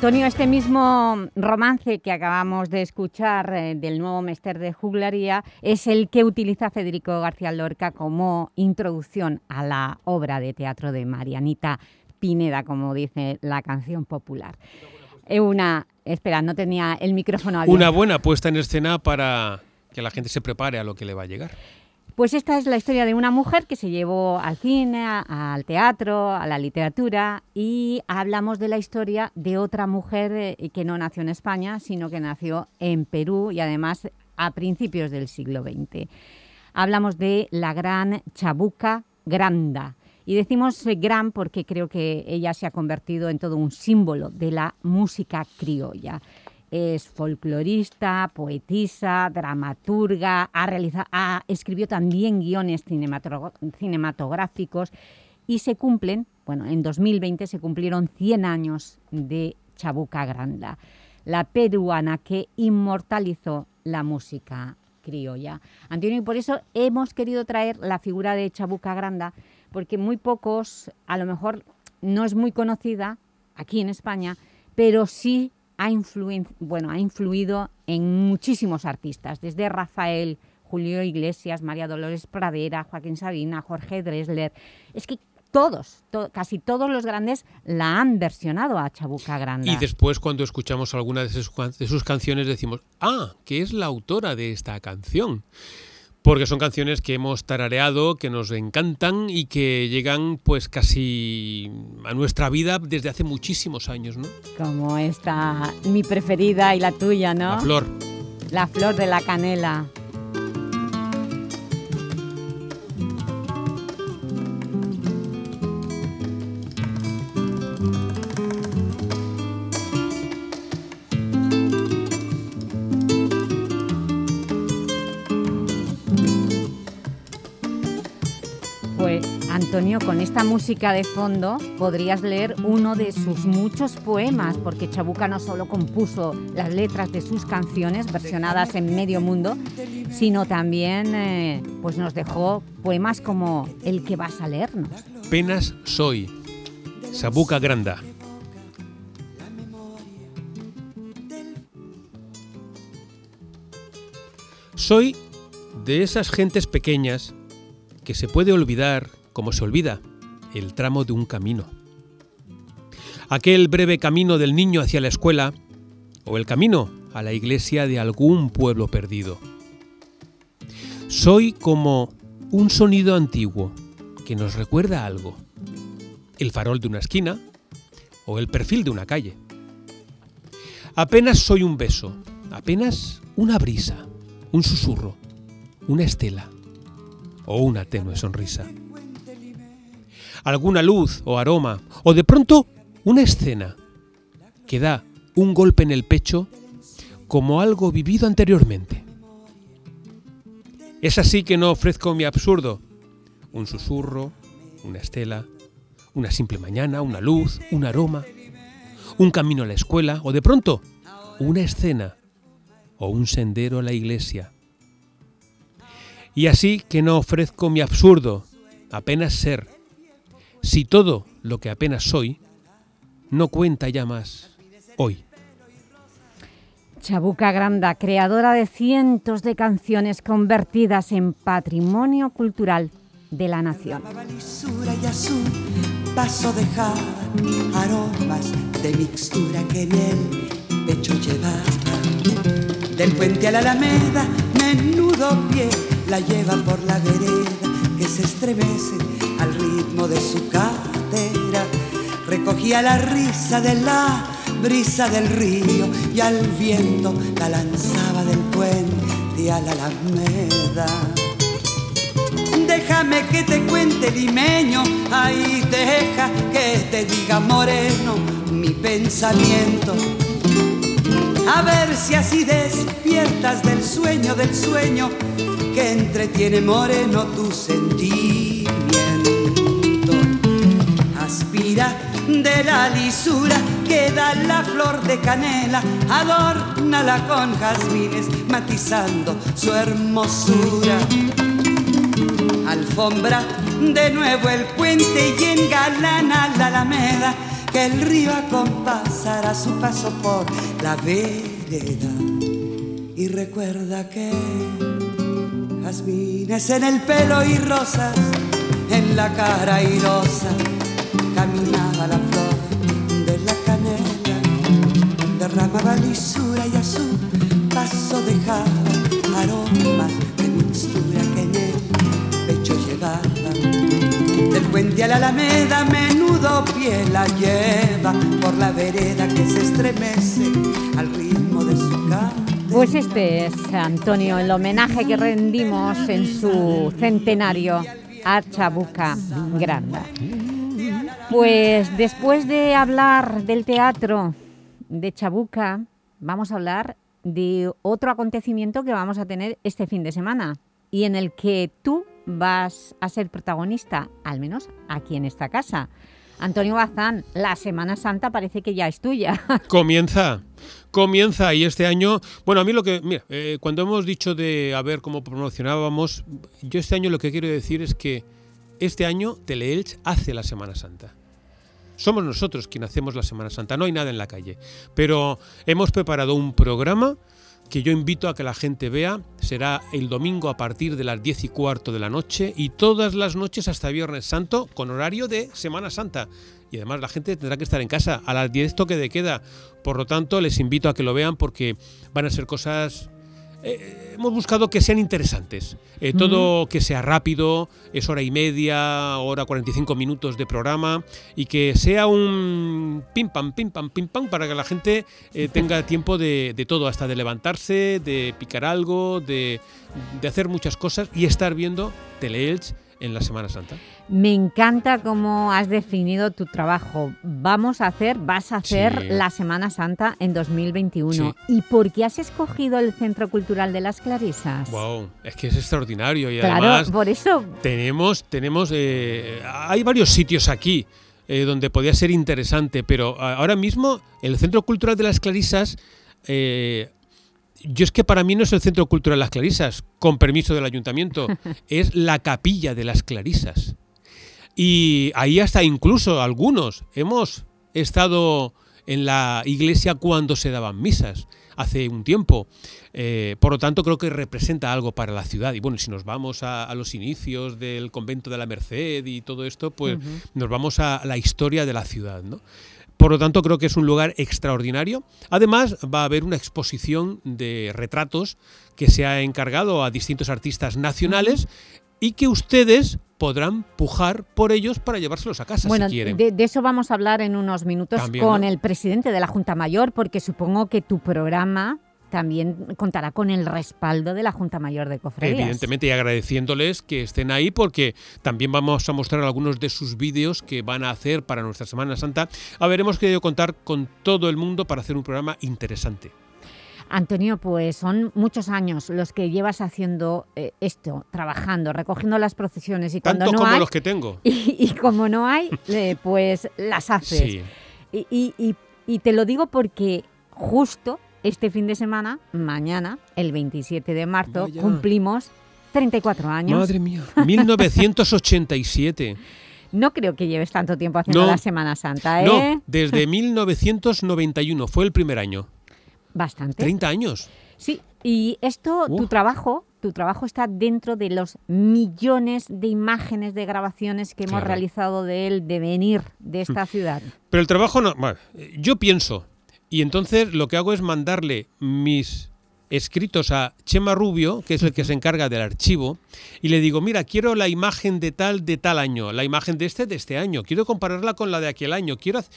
Antonio, este mismo romance que acabamos de escuchar eh, del nuevo Mester de Juglaría es el que utiliza Federico García Lorca como introducción a la obra de teatro de Marianita Pineda, como dice la canción popular. Eh, Una, espera, no tenía el micrófono abierto. Una buena puesta en escena para que la gente se prepare a lo que le va a llegar. Pues esta es la historia de una mujer que se llevó al cine, al teatro, a la literatura y hablamos de la historia de otra mujer eh, que no nació en España, sino que nació en Perú y además a principios del siglo XX. Hablamos de la gran Chabuca Granda. Y decimos eh, gran porque creo que ella se ha convertido en todo un símbolo de la música criolla. Es folclorista, poetisa, dramaturga, ha realiza- ha- escribió también guiones cinematográficos y se cumplen, bueno, en 2020 se cumplieron 100 años de Chabuca Granda, la peruana que inmortalizó la música criolla. Antonio, y por eso hemos querido traer la figura de Chabuca Granda, porque muy pocos, a lo mejor no es muy conocida aquí en España, pero sí ha, bueno, ha influido en muchísimos artistas, desde Rafael, Julio Iglesias, María Dolores Pradera, Joaquín Sabina, Jorge Dresler. Es que todos, to- casi todos los grandes la han versionado a Chabuca Granda. Y después cuando escuchamos alguna de sus, de sus canciones decimos, ah, que es la autora de esta canción. Porque son canciones que hemos tarareado, que nos encantan y que llegan pues casi a nuestra vida desde hace muchísimos años, ¿no? Como esta, mi preferida y la tuya, ¿no? La flor. La flor de la canela. Pues Antonio, con esta música de fondo podrías leer uno de sus muchos poemas, porque Chabuca no solo compuso las letras de sus canciones versionadas en medio mundo, sino también eh, pues nos dejó poemas como el que vas a leernos. Penas soy, Chabuca Granda. Soy de esas gentes pequeñas que se puede olvidar como se olvida el tramo de un camino. Aquel breve camino del niño hacia la escuela o el camino a la iglesia de algún pueblo perdido. Soy como un sonido antiguo que nos recuerda algo. El farol de una esquina o el perfil de una calle. Apenas soy un beso, apenas una brisa, un susurro, una estela o una tenue sonrisa alguna luz o aroma, o de pronto una escena que da un golpe en el pecho como algo vivido anteriormente. Es así que no ofrezco mi absurdo, un susurro, una estela, una simple mañana, una luz, un aroma, un camino a la escuela o de pronto una escena o un sendero a la iglesia. Y así que no ofrezco mi absurdo, apenas ser, si todo lo que apenas soy no cuenta ya más hoy. Chabuca Granda, creadora de cientos de canciones convertidas en patrimonio cultural de la nación. paso dejaba aromas de mixtura que en el pecho llevaba. Del puente a la alameda, menudo pie la lleva por la vereda que se estremece al ritmo de su cadera. Recogía la risa de la brisa del río y al viento la lanzaba del puente a la alameda. Déjame que te cuente limeño, ahí deja que te diga moreno mi pensamiento. A ver si así despiertas del sueño del sueño que entretiene moreno tu sentimiento. Aspira de la lisura que da la flor de canela, adórnala con jazmines, matizando su hermosura. Alfombra de nuevo el puente y engalana la alameda, que el río acompasará su paso por la vereda. Y recuerda que jazmines en el pelo y rosas en la cara airosa. Caminaba la flor de la canela, derramaba lisura y a su paso dejaba aromas de mixtura que en el pecho llevaba. Del puente a la alameda, menudo pie la lleva por la vereda que se estremece al ritmo de su cara. Pues este es, Antonio, el homenaje que rendimos en su centenario a Chabuca Granda. Pues después de hablar del teatro de Chabuca, vamos a hablar de otro acontecimiento que vamos a tener este fin de semana y en el que tú vas a ser protagonista, al menos aquí en esta casa. Antonio Bazán, la Semana Santa parece que ya es tuya. Comienza, comienza y este año, bueno, a mí lo que, mira, eh, cuando hemos dicho de a ver cómo promocionábamos, yo este año lo que quiero decir es que este año Teleelch hace la Semana Santa. Somos nosotros quienes hacemos la Semana Santa, no hay nada en la calle, pero hemos preparado un programa que yo invito a que la gente vea. Será el domingo a partir de las 10 y cuarto de la noche y todas las noches hasta Viernes Santo con horario de Semana Santa. Y además la gente tendrá que estar en casa a las 10 toque de queda. Por lo tanto, les invito a que lo vean porque van a ser cosas eh, hemos buscado que sean interesantes. Eh, todo que sea rápido, es hora y media, hora 45 minutos de programa y que sea un pim pam, pim pam, pim pam para que la gente eh, tenga tiempo de, de, todo, hasta de levantarse, de picar algo, de, de hacer muchas cosas y estar viendo Teleelch en la Semana Santa. Me encanta cómo has definido tu trabajo. Vamos a hacer, vas a hacer Sí. la Semana Santa en 2021. ¿Y por qué has escogido el Centro Cultural de las Clarisas? Wow, es que es extraordinario y Claro, además por eso tenemos, tenemos, eh, hay varios sitios aquí eh, donde podía ser interesante, pero ahora mismo el Centro Cultural de las Clarisas, eh, yo es que para mí no es el Centro Cultural de las Clarisas, con permiso del ayuntamiento, es la Capilla de las Clarisas. Y ahí hasta incluso algunos hemos estado en la iglesia cuando se daban misas hace un tiempo. Eh, por lo tanto, creo que representa algo para la ciudad. Y bueno, si nos vamos a, a los inicios del convento de la Merced y todo esto, pues Ujú. nos vamos a la historia de la ciudad, ¿no? Por lo tanto, creo que es un lugar extraordinario. Además, va a haber una exposición de retratos que se ha encargado a distintos artistas nacionales y que ustedes podrán pujar por ellos para llevárselos a casa Bueno, si quieren. de, de eso vamos a hablar en unos minutos También, con ¿no? el presidente de la Junta Mayor, porque supongo que tu programa también contará con el respaldo de la Junta Mayor de Cofradías. Evidentemente, y agradeciéndoles que estén ahí porque también vamos a mostrar algunos de sus vídeos que van a hacer para nuestra Semana Santa. Haberemos querido contar con todo el mundo para hacer un programa interesante. Antonio, pues son muchos años los que llevas haciendo eh, esto, trabajando, recogiendo las procesiones y cuando Tanto no como hay, los que tengo. Y, y como no hay, eh, pues las haces. Sí. Y, y- y- y te lo digo porque justo este fin de semana, mañana, el 27 de marzo, Vaya. cumplimos 34 años. Madre mía. 1987. No creo que lleves tanto tiempo haciendo No. la Semana Santa, ¿eh? No, desde 1991 fue el primer año. Bastante. 30 años. Sí, y esto, tu trabajo, tu trabajo está dentro de los millones de imágenes, de grabaciones que hemos Claro. realizado de él, de venir de esta ciudad. Pero el trabajo no. bueno, yo pienso, y entonces lo que hago es mandarle mis escritos a Chema Rubio, que es el que se encarga del archivo, y le digo, mira, quiero la imagen de tal, de tal año, la imagen de este, de este año, quiero compararla con la de aquel año, quiero... hac-".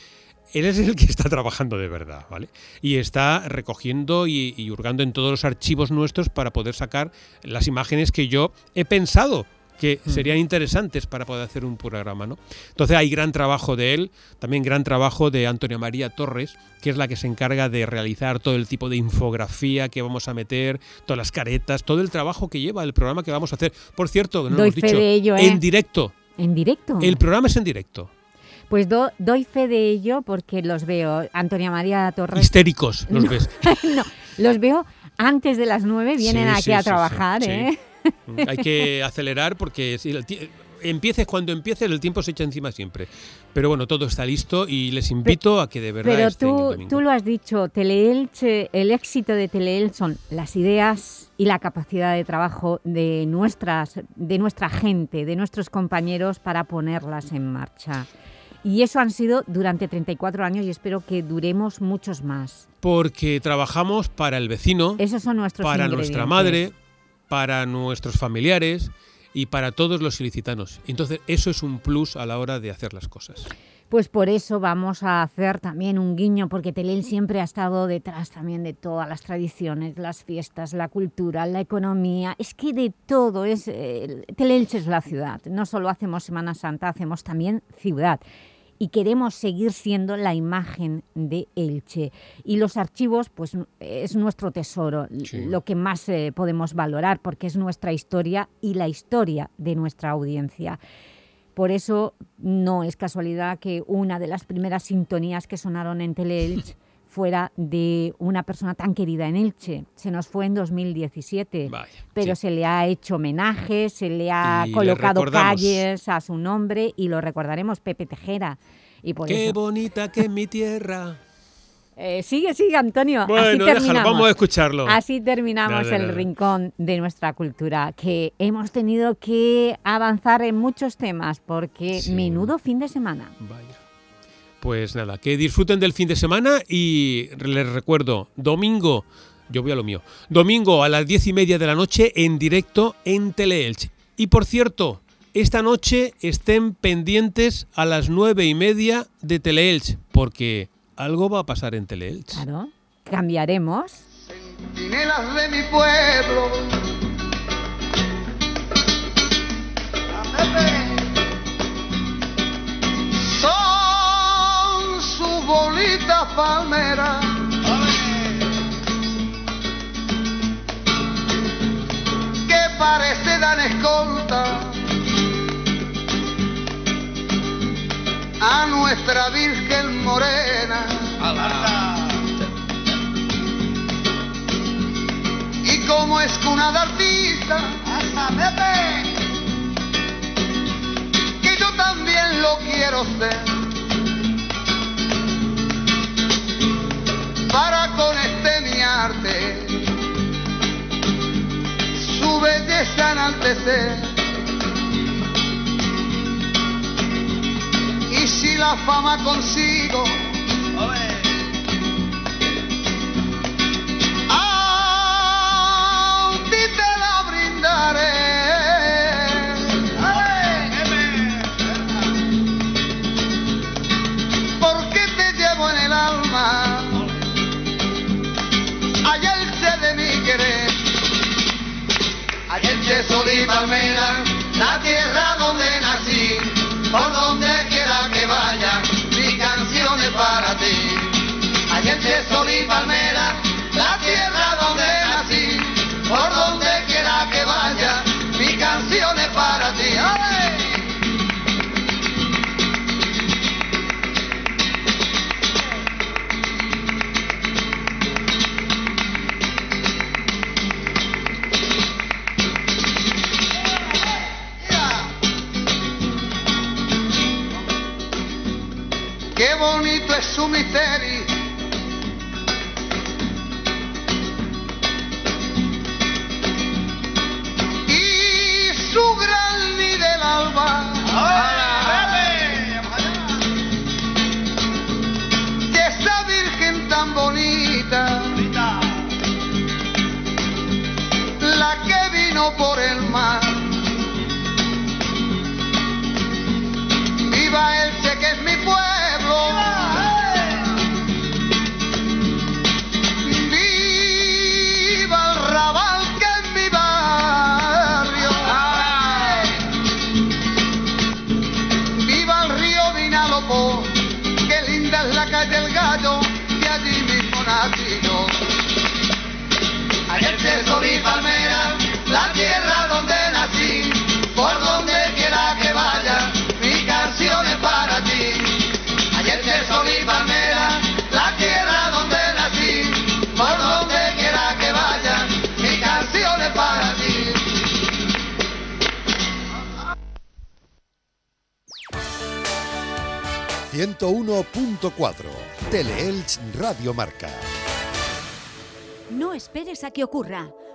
Él es el que está trabajando de verdad, ¿vale? Y está recogiendo y, y hurgando en todos los archivos nuestros para poder sacar las imágenes que yo he pensado que serían interesantes para poder hacer un programa, ¿no? Entonces hay gran trabajo de él, también gran trabajo de Antonia María Torres, que es la que se encarga de realizar todo el tipo de infografía que vamos a meter, todas las caretas, todo el trabajo que lleva el programa que vamos a hacer. Por cierto, no lo Doy hemos fe dicho, de ello, ¿eh? en directo. ¿En directo? El programa es en directo. Pues do- doy fe de ello porque los veo, Antonia María Torres. Histéricos, los No, ves. no, los veo antes de las nueve, vienen Sí, aquí sí, a trabajar, sí. ¿eh? Hay que acelerar porque si empieces cuando empieces, el tiempo se echa encima siempre. Pero bueno, todo está listo y les invito a que de verdad Pero estén tú, tú lo has dicho, Teleelch, eh, el éxito de Teleelch son las ideas y la capacidad de trabajo de, nuestras, de nuestra gente, de nuestros compañeros para ponerlas en marcha. Y eso han sido durante 34 años y espero que duremos muchos más. Porque trabajamos para el vecino, Esos son nuestros para nuestra madre, para nuestros familiares y para todos los ilicitanos. Entonces, eso es un plus a la hora de hacer las cosas. Pues por eso vamos a hacer también un guiño, porque Telel siempre ha estado detrás también de todas las tradiciones, las fiestas, la cultura, la economía. Es que de todo, es eh, es la ciudad. No solo hacemos Semana Santa, hacemos también ciudad. Y queremos seguir siendo la imagen de Elche. Y los archivos, pues es nuestro tesoro, Sí. lo que más eh, podemos valorar, porque es nuestra historia y la historia de nuestra audiencia. Por eso no es casualidad que una de las primeras sintonías que sonaron en Teleelch fuera de una persona tan querida en Elche. Se nos fue en 2017, pero se le ha hecho homenaje, se le ha Y le colocado recordamos. calles a su nombre y lo recordaremos, Pepe Tejera. Y por Qué eso- bonita que es mi tierra. Eh, sigue, sigue, Antonio. Así Bueno, déjalo, terminamos. vamos a escucharlo. Así terminamos el rincón de nuestra cultura, que hemos tenido que avanzar en muchos temas, porque menudo fin de semana. Pues nada, que disfruten del fin de semana y les recuerdo, domingo, yo voy a lo mío, domingo a las diez y media de la noche en directo en Teleelch. Y por cierto, esta noche estén pendientes a las nueve y media de Teleelch, porque algo va a pasar en Teleelch. Claro, cambiaremos. De mi pueblo. Dame palmera. Que parece dan escolta a nuestra Virgen Morena. Y como es cuna de artista, que yo también lo quiero ser. Para con este mi arte, su belleza enaltecer. Y si la fama consigo, a ti te la brindaré. Sé sol y palmera, la tierra donde nací, por donde quiera que vaya, mi canción es para ti. Sé sol y palmera, la tierra donde nací, por donde quiera que vaya, mi canción es para ti. Misterio. Y su gran ni del alba. Y esa virgen tan bonita. La que vino por el mar. ...101.4... Teleelch Radio Marca. No esperes a que ocurra.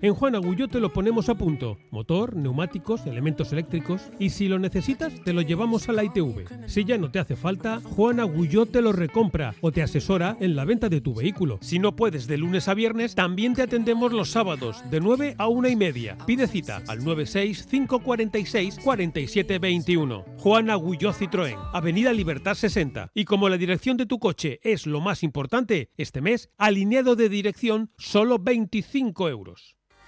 En Juan Agulló te lo ponemos a punto. Motor, neumáticos, elementos eléctricos. Y si lo necesitas, te lo llevamos a la ITV. Si ya no te hace falta, Juan Agulló te lo recompra o te asesora en la venta de tu vehículo. Si no puedes de lunes a viernes, también te atendemos los sábados, de 9 a 1 y media. Pide cita al 96 546 4721. Juan Agulló Citroën, Avenida Libertad 60. Y como la dirección de tu coche es lo más importante, este mes, alineado de dirección, solo 25 euros.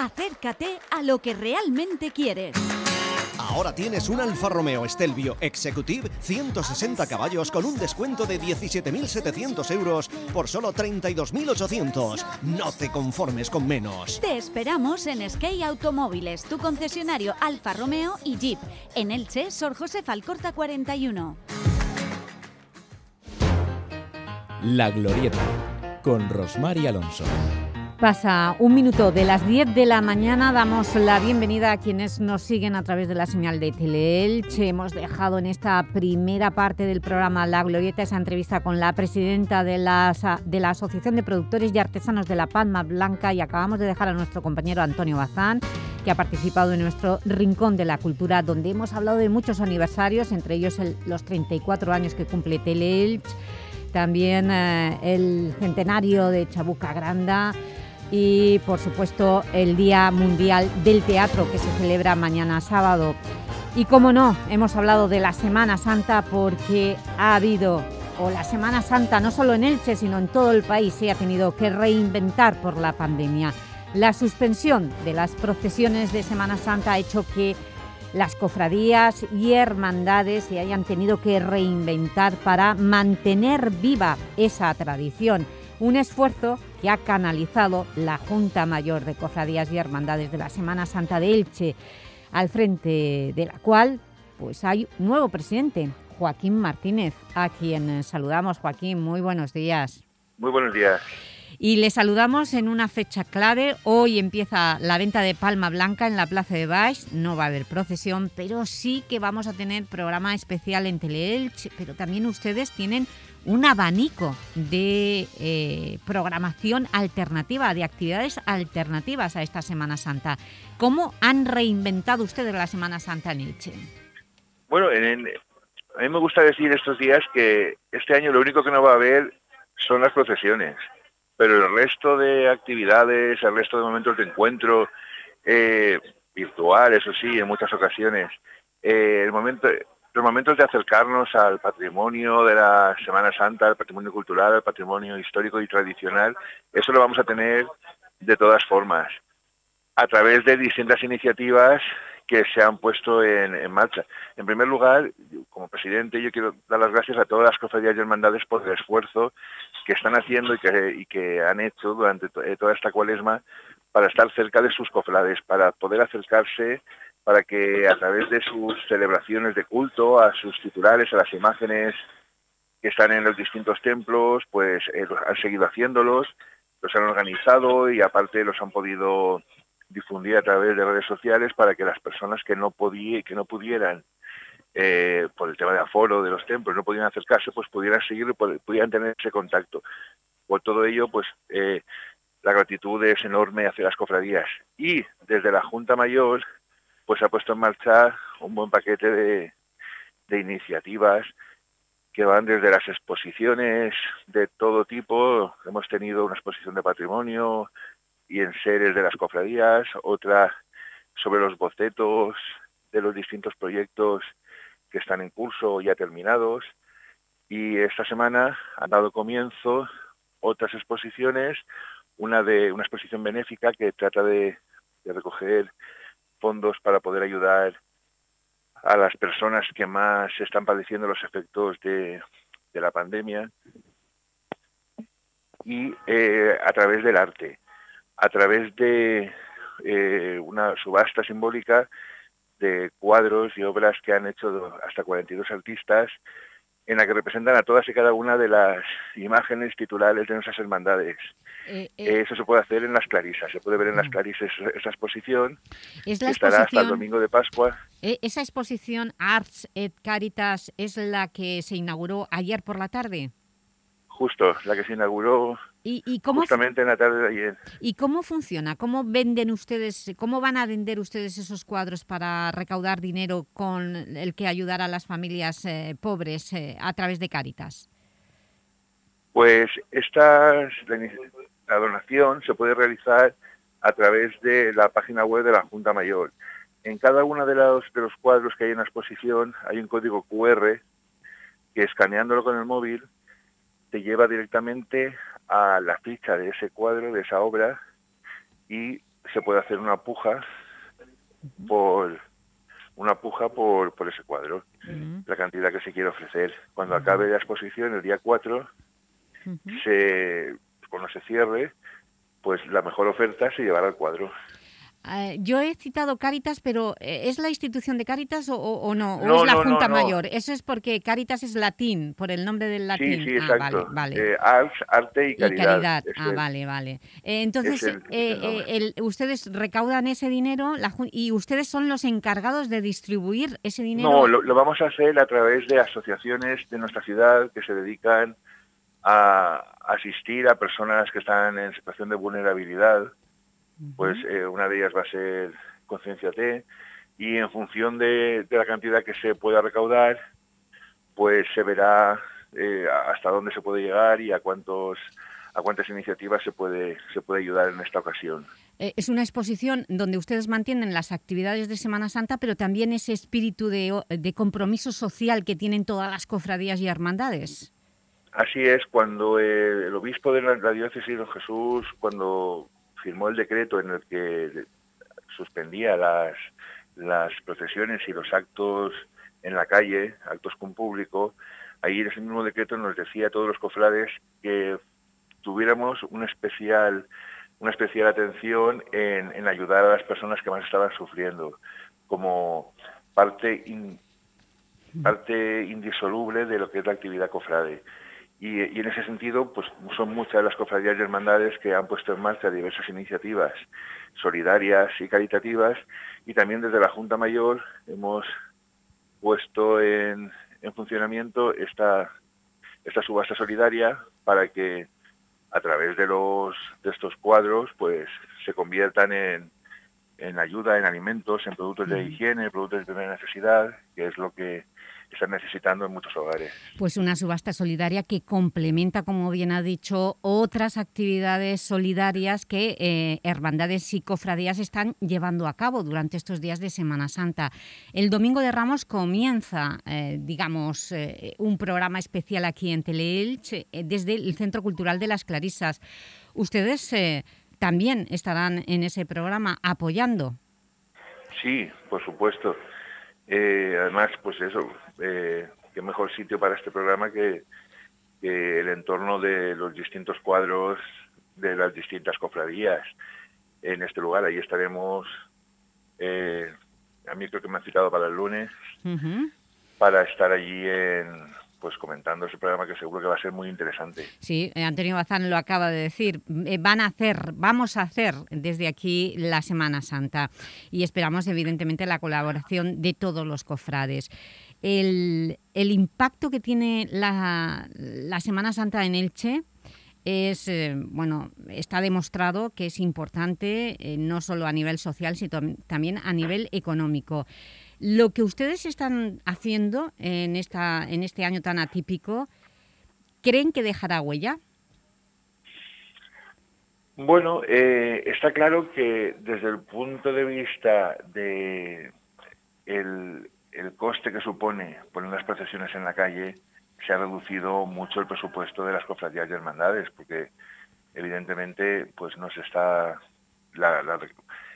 Acércate a lo que realmente quieres. Ahora tienes un Alfa Romeo Stelvio Executive 160 caballos con un descuento de 17.700 euros por solo 32.800. No te conformes con menos. Te esperamos en Sky Automóviles, tu concesionario Alfa Romeo y Jeep. En Elche, Sor José Falcorta 41. La Glorieta, con Rosmar y Alonso. Pasa un minuto de las 10 de la mañana, damos la bienvenida a quienes nos siguen a través de la señal de Teleelche. Hemos dejado en esta primera parte del programa La Glorieta esa entrevista con la presidenta de la, de la Asociación de Productores y Artesanos de la Palma Blanca. Y acabamos de dejar a nuestro compañero Antonio Bazán, que ha participado en nuestro Rincón de la Cultura, donde hemos hablado de muchos aniversarios, entre ellos el, los 34 años que cumple Teleelche, también eh, el centenario de Chabuca Granda, y por supuesto el Día Mundial del Teatro que se celebra mañana sábado. Y como no, hemos hablado de la Semana Santa porque ha habido, o la Semana Santa no solo en Elche sino en todo el país se ha tenido que reinventar por la pandemia. La suspensión de las procesiones de Semana Santa ha hecho que las cofradías y hermandades se hayan tenido que reinventar para mantener viva esa tradición. Un esfuerzo que ha canalizado la Junta Mayor de Cofradías y Hermandades de la Semana Santa de Elche, al frente de la cual pues hay un nuevo presidente, Joaquín Martínez, a quien saludamos. Joaquín, muy buenos días. Muy buenos días. Y le saludamos en una fecha clave. Hoy empieza la venta de Palma Blanca en la Plaza de Baix. No va a haber procesión, pero sí que vamos a tener programa especial en Teleelch. Pero también ustedes tienen un abanico de eh, programación alternativa, de actividades alternativas a esta Semana Santa. ¿Cómo han reinventado ustedes la Semana Santa en Elche? Bueno, a mí me gusta decir estos días que este año lo único que no va a haber son las procesiones, pero el resto de actividades, el resto de momentos de encuentro eh, virtual, eso sí, en muchas ocasiones, eh, el momento los momentos de acercarnos al patrimonio de la Semana Santa, al patrimonio cultural, al patrimonio histórico y tradicional, eso lo vamos a tener de todas formas, a través de distintas iniciativas que se han puesto en, marcha. En primer lugar, como presidente, yo quiero dar las gracias a todas las cofradías y hermandades por el esfuerzo que están haciendo y que, han hecho durante eh, toda esta cuaresma para estar cerca de sus cofrades, para poder acercarse para que a través de sus celebraciones de culto, a sus titulares, a las imágenes que están en los distintos templos, pues eh, han seguido haciéndolos, los han organizado y aparte los han podido difundir a través de redes sociales para que las personas que no podían, que no pudieran eh, por el tema de aforo de los templos, no podían acercarse, pues pudieran seguir, pudieran tener ese contacto. Por todo ello, pues eh, la gratitud es enorme hacia las cofradías. Y desde la Junta Mayor pues ha puesto en marcha un buen paquete de, iniciativas que van desde las exposiciones de todo tipo. Hemos tenido una exposición de patrimonio y en seres de las cofradías, otra sobre los bocetos de los distintos proyectos que están en curso ya terminados. Y esta semana han dado comienzo otras exposiciones, una de una exposición benéfica que trata de recoger fondos para poder ayudar a las personas que más están padeciendo los efectos de, la pandemia y eh, a través del arte, a través de eh, una subasta simbólica de cuadros y obras que han hecho hasta 42 artistas en la que representan a todas y cada una de las imágenes titulares de nuestras hermandades. Eh, eh. Eso se puede hacer en las Clarisas, se puede ver en las mm. Clarisas esa exposición, ¿Es la estará hasta el domingo de Pascua. Eh, ¿Esa exposición Arts et Caritas es la que se inauguró ayer por la tarde? Justo, la que se inauguró ¿Y, y cómo, justamente en la tarde de ayer. ¿Y cómo funciona? ¿Cómo venden ustedes, cómo van a vender ustedes esos cuadros para recaudar dinero con el que ayudar a las familias eh, pobres eh, a través de Cáritas? Pues esta, la donación se puede realizar a través de la página web de la Junta Mayor. En cada uno de los, de los cuadros que hay en la exposición hay un código QR que escaneándolo con el móvil te lleva directamente a la ficha de ese cuadro, de esa obra, y se puede hacer una puja por una puja por, por ese cuadro, la cantidad que se quiere ofrecer. Cuando acabe la exposición, el día 4, se, cuando se cierre, pues la mejor oferta se llevará al cuadro. Eh, yo he citado Cáritas, pero eh, ¿es la institución de Cáritas o, no? ¿O No, es la no, Junta no. Mayor? Eso es porque Cáritas es latín, por el nombre del latín. Sí, sí, Ah, exacto. vale, vale. Eh, arts, arte y Y caridad. Ah, el- vale, vale. Eh, entonces, el- eh, el ustedes recaudan ese dinero la y ustedes son los encargados de distribuir ese dinero. No, lo, lo vamos a hacer a través de asociaciones de nuestra ciudad que se dedican a asistir a personas que están en situación de vulnerabilidad. Pues eh, una de ellas va a ser Conciencia T y en función de, de la cantidad que se pueda recaudar, pues se verá eh, hasta dónde se puede llegar y a cuántos a cuántas iniciativas se puede se puede ayudar en esta ocasión. Eh, es una exposición donde ustedes mantienen las actividades de Semana Santa, pero también ese espíritu de, de compromiso social que tienen todas las cofradías y hermandades. Así es, cuando eh, el obispo de la, la diócesis, don Jesús, cuando firmó el decreto en el que suspendía las, las procesiones y los actos en la calle, actos con público, ahí en ese mismo decreto nos decía a todos los cofrades que tuviéramos una especial una especial atención en, en ayudar a las personas que más estaban sufriendo, como parte parte indisoluble de lo que es la actividad cofrade. Y, y en ese sentido, pues son muchas las cofradías y hermandades que han puesto en marcha diversas iniciativas solidarias y caritativas, y también desde la Junta Mayor hemos puesto en, en funcionamiento esta, esta subasta solidaria para que a través de los de estos cuadros pues se conviertan en, en ayuda en alimentos, en productos de higiene, productos de primera necesidad, que es lo que están necesitando en muchos hogares. Pues una subasta solidaria que complementa, como bien ha dicho, otras actividades solidarias que eh, hermandades y cofradías están llevando a cabo durante estos días de Semana Santa. El Domingo de Ramos comienza, eh, digamos, eh, un programa especial aquí en Teleelch desde el Centro Cultural de las Clarisas. Ustedes también estarán en ese programa apoyando. Sí, por supuesto. Eh, además, pues eso, eh, qué mejor sitio para este programa que, que el entorno de los distintos cuadros de las distintas cofradías en este lugar. Ahí estaremos, eh, a mí creo que me han citado para el lunes, para estar allí en pues comentando ese programa que seguro que va a ser muy interesante. Sí, eh, Antonio Bazán lo acaba de decir. Eh, van a hacer, vamos a hacer desde aquí la Semana Santa y esperamos evidentemente la colaboración de todos los cofrades. El, el impacto que tiene la, la Semana Santa en Elche es, eh, bueno, está demostrado que es importante eh, no solo a nivel social, sino tam- también a nivel económico. Lo que ustedes están haciendo en, esta, en este año tan atípico, ¿creen que dejará huella? Bueno, eh, está claro que desde el punto de vista de el, el coste que supone poner las procesiones en la calle, se ha reducido mucho el presupuesto de las cofradías y hermandades, porque evidentemente pues no se está la- la-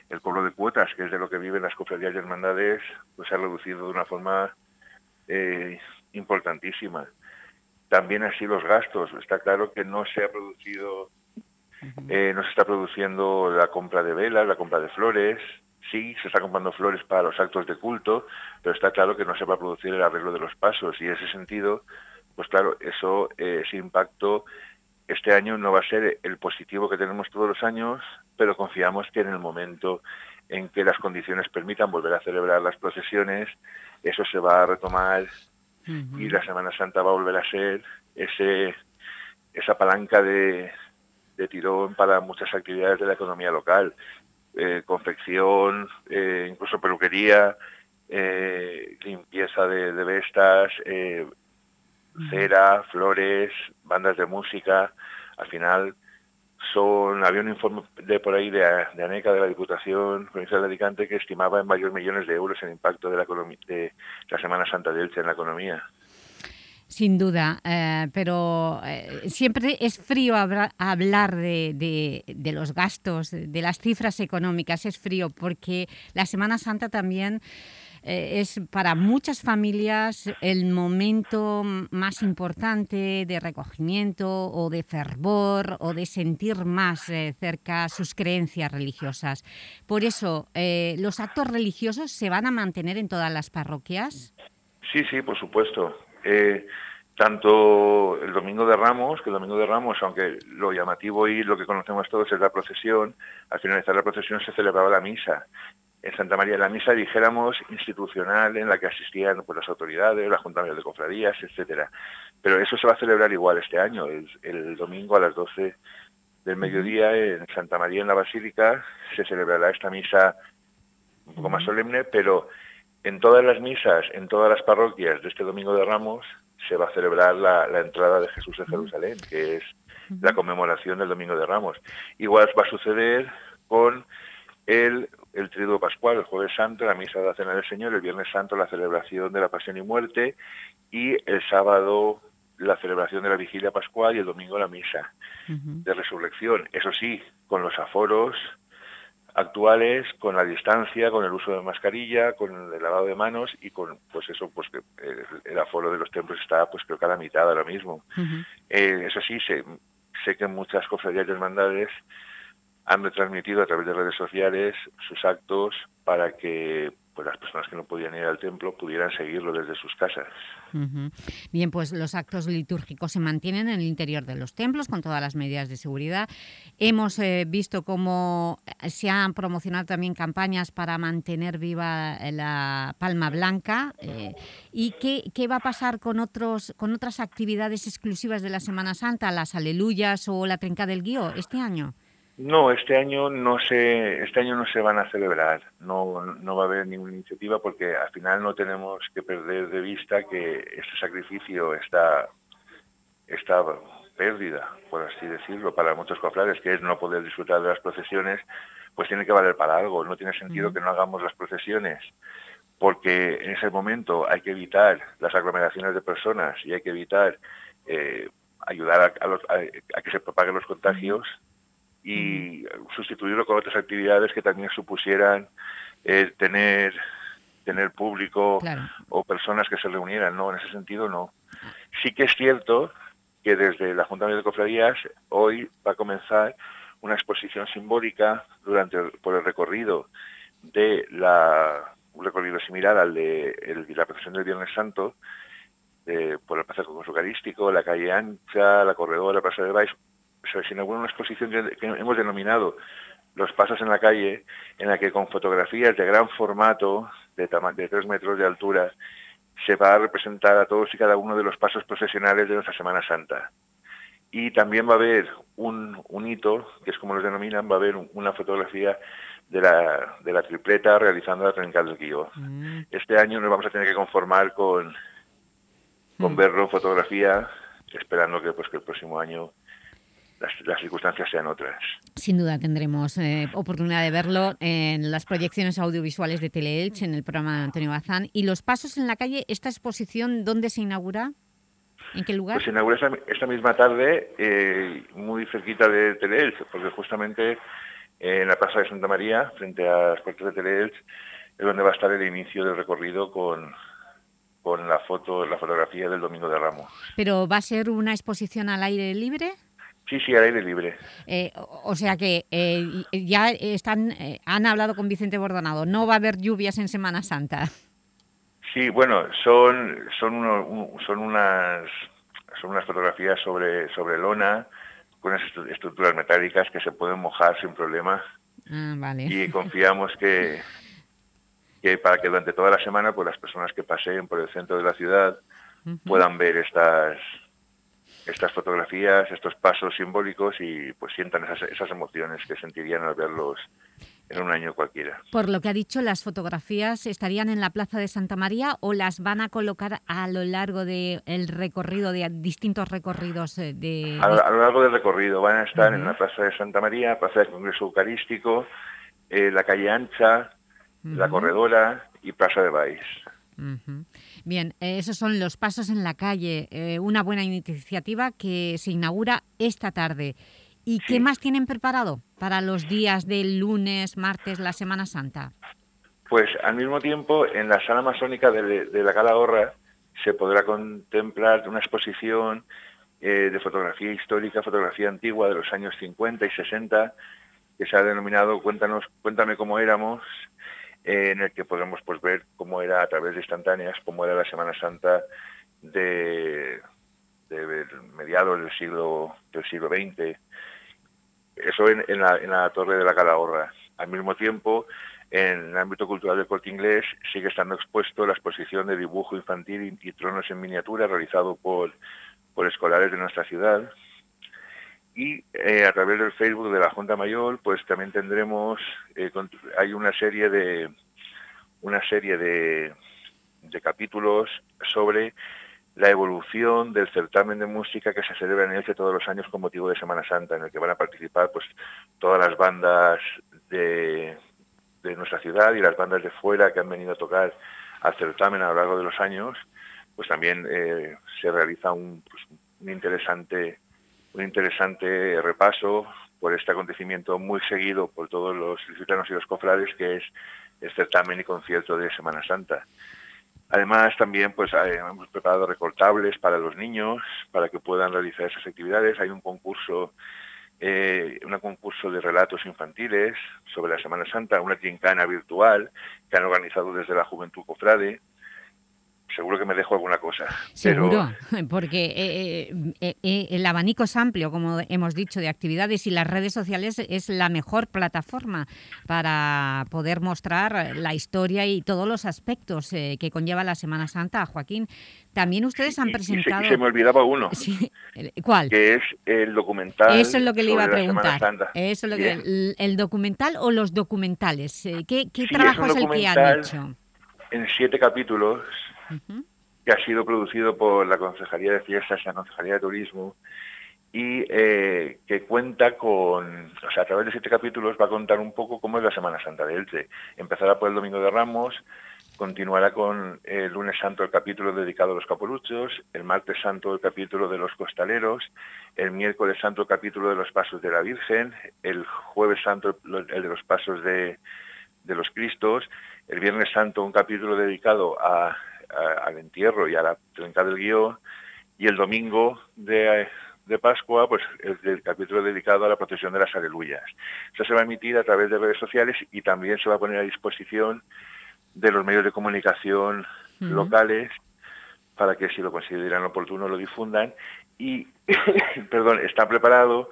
el cobro de cuotas, que es de lo que viven las cofradías y hermandades, pues se ha reducido de una forma eh, importantísima. También así los gastos. Está claro que no se ha producido, eh, no se está produciendo la compra de velas, la compra de flores. Sí, se está comprando flores para los actos de culto, pero está claro que no se va a producir el arreglo de los pasos. Y en ese sentido, pues claro, eso, eh, ese impacto este año no va a ser el positivo que tenemos todos los años, pero confiamos que en el momento en que las condiciones permitan volver a celebrar las procesiones, eso se va a retomar y la Semana Santa va a volver a ser ese esa palanca de, de tirón para muchas actividades de la economía local, eh, confección, eh, incluso peluquería, eh, limpieza de, de vestas, eh, cera, flores, bandas de música. Al final son había un informe de por ahí de, de ANECA de la Diputación Provincial de Alicante que estimaba en varios millones de euros el impacto de la economía de la Semana Santa de Elche en la economía. Sin duda, eh, pero eh, siempre es frío hablar de, de- los gastos, de las cifras económicas, es frío porque la Semana Santa también eh, es para muchas familias el momento más importante de recogimiento o de fervor o de sentir más eh, cerca sus creencias religiosas. Por eso, ¿los actos religiosos se van a mantener en todas las parroquias? Sí, sí, por supuesto. Eh, tanto el Domingo de Ramos, que el Domingo de Ramos, aunque lo llamativo y lo que conocemos todos es la procesión, al finalizar la procesión se celebraba la misa. En Santa María la misa, dijéramos, institucional, en la que asistían pues, las autoridades, las juntas de cofradías, etcétera. Pero eso se va a celebrar igual este año, el, el domingo a las 12 del mediodía en Santa María, en la Basílica, se celebrará esta misa un poco más solemne, pero en todas las misas, en todas las parroquias de este Domingo de Ramos, se va a celebrar la, la entrada de Jesús de Jerusalén, que es la conmemoración del Domingo de Ramos. Igual va a suceder con el, el Triduo Pascual, el Jueves Santo, la Misa de la Cena del Señor, el Viernes Santo, la celebración de la Pasión y Muerte, y el sábado la celebración de la Vigilia Pascual y el domingo la Misa de Resurrección. Eso sí, con los aforos actuales, con la distancia, con el uso de mascarilla, con el lavado de manos y con, pues eso, pues que el, el aforo de los templos está, pues creo que a la mitad ahora mismo. Eh, eso sí, sé, sé que muchas cofradías y hermandades han retransmitido a través de redes sociales sus actos para que pues las personas que no podían ir al templo pudieran seguirlo desde sus casas. Bien, pues los actos litúrgicos se mantienen en el interior de los templos con todas las medidas de seguridad. Hemos eh, visto cómo se han promocionado también campañas para mantener viva la Palma Blanca. eh, ¿Y qué, qué va a pasar con, otros, con otras actividades exclusivas de la Semana Santa, las Aleluyas o la Trenca del Guío, este año? No, este año no se, este año no se van a celebrar, no, no va a haber ninguna iniciativa porque al final no tenemos que perder de vista que este sacrificio, esta, esta pérdida, por así decirlo, para muchos cofrades, que es no poder disfrutar de las procesiones, pues tiene que valer para algo. No tiene sentido que no hagamos las procesiones porque en ese momento hay que evitar las aglomeraciones de personas y hay que evitar eh, ayudar a, a los- a- a que se propaguen los contagios y sustituirlo con otras actividades que también supusieran eh, tener tener público o personas que se reunieran. No, en ese sentido no. Sí que es cierto que desde la Junta de Cofradías hoy va a comenzar una exposición simbólica durante el- por el recorrido de la un recorrido similar al de el- la procesión del Viernes Santo eh, por el Paseo Eucarístico, la calle Ancha, la Corredora, la Plaza de Baix, se inaugura una exposición que, que hemos denominado Los Pasos en la Calle, en la que con fotografías de gran formato, de, de tres metros de altura, se va a representar a todos y cada uno de los pasos procesionales de nuestra Semana Santa. Y también va a haber un, un hito, que es como los denominan, va a haber un- una fotografía de la, de la tripleta realizando la Trencal del Guío. Este año nos vamos a tener que conformar con, con verlo en fotografía, esperando que, pues, que el próximo año las, las circunstancias sean otras. Sin duda tendremos eh, oportunidad de verlo en las proyecciones audiovisuales de Teleelch, en el programa de Antonio Bazán. ¿Y los pasos en la calle, esta exposición, dónde se inaugura? ¿En qué lugar? Pues se inaugura esta, esta misma tarde, eh, muy cerquita de Teleelch, porque justamente eh, en la Plaza de Santa María, frente a las puertas de Teleelch, es donde va a estar el inicio del recorrido con, con la foto, la fotografía del Domingo de Ramos. ¿Pero va a ser una exposición al aire libre? Sí, sí, al aire libre. Eh, o sea que eh, ya están, eh, han hablado con Vicente Bordonado, no va a haber lluvias en Semana Santa. Sí, bueno, son son uno- un- son unas son unas fotografías sobre sobre lona con unas estru- estructuras metálicas que se pueden mojar sin problema Ah, vale. y confiamos que que para que durante toda la semana pues las personas que paseen por el centro de la ciudad puedan ver estas estas fotografías, estos pasos simbólicos y pues sientan esas, esas emociones que sentirían al verlos en un año cualquiera. Por lo que ha dicho, ¿las fotografías estarían en la Plaza de Santa María o las van a colocar a lo largo del recorrido, de distintos recorridos? eh, de, A, a lo largo del recorrido van a estar en la Plaza de Santa María, Plaza del Congreso Eucarístico, eh, la calle Ancha, la. Corredora y Plaza de Baix. Bien, esos son los pasos en la calle, eh, una buena iniciativa que se inaugura esta tarde. ¿Y qué más tienen preparado para los días del lunes, martes, la Semana Santa? Pues al mismo tiempo, en la sala masónica de, de la Calahorra se podrá contemplar una exposición eh, de fotografía histórica, fotografía antigua de los años 50 y 60, que se ha denominado Cuéntanos, Cuéntame cómo éramos, en el que podremos pues, ver cómo era a través de instantáneas, cómo era la Semana Santa de, de mediados del siglo, del siglo XX. Eso en, la, Torre de la Calahorra. Al mismo tiempo, en el ámbito cultural del corte inglés sigue estando expuesto la exposición de dibujo infantil y, y tronos en miniatura realizado por, por escolares de nuestra ciudad. Y eh, a través del Facebook de la Junta Mayor, pues también tendremos, eh, hay una serie de una serie de, de capítulos sobre la evolución del certamen de música que se celebra en Elche todos los años con motivo de Semana Santa, en el que van a participar pues todas las bandas de, de nuestra ciudad y las bandas de fuera que han venido a tocar al certamen a lo largo de los años, pues también eh, se realiza un, pues, un interesante un interesante repaso por este acontecimiento muy seguido por todos los licitanos y los cofrades que es el certamen y concierto de Semana Santa. Además, también pues eh, hemos preparado recortables para los niños, para que puedan realizar esas actividades. Hay un concurso, eh, un concurso de relatos infantiles sobre la Semana Santa, una gincana virtual que han organizado desde la Juventud Cofrade. Seguro que me dejo alguna cosa. pero- Seguro, porque eh, eh, eh, el abanico es amplio, como hemos dicho, de actividades y las redes sociales es la mejor plataforma para poder mostrar la historia y todos los aspectos eh, que conlleva la Semana Santa. Joaquín, también ustedes han y se, presentado... y se me olvidaba uno, Sí, ¿Cuál? que es el documental Eso es lo que le iba a preguntar. Eso es lo que, el, el documental o los documentales. Eh, ¿Qué, qué Sí, trabajo es es, el que han hecho? en siete capítulos que ha sido producido por la Concejalía de Fiestas y la Concejalía de Turismo y eh, que cuenta con, o sea, a través de siete capítulos va a contar un poco cómo es la Semana Santa de Elche. Empezará por el Domingo de Ramos, continuará con el lunes santo el capítulo dedicado a los capoluchos, el martes santo el capítulo de los costaleros, el miércoles santo el capítulo de los pasos de la Virgen, el jueves santo el de los pasos de, de los Cristos, el Viernes Santo un capítulo dedicado a, a- al entierro y a la trenca del guion, y el domingo de, de Pascua, pues el, el capítulo dedicado a la procesión de las Aleluyas. Eso se va a emitir a través de redes sociales y también se va a poner a disposición de los medios de comunicación locales para que si lo consideran oportuno lo difundan. Y perdón está preparado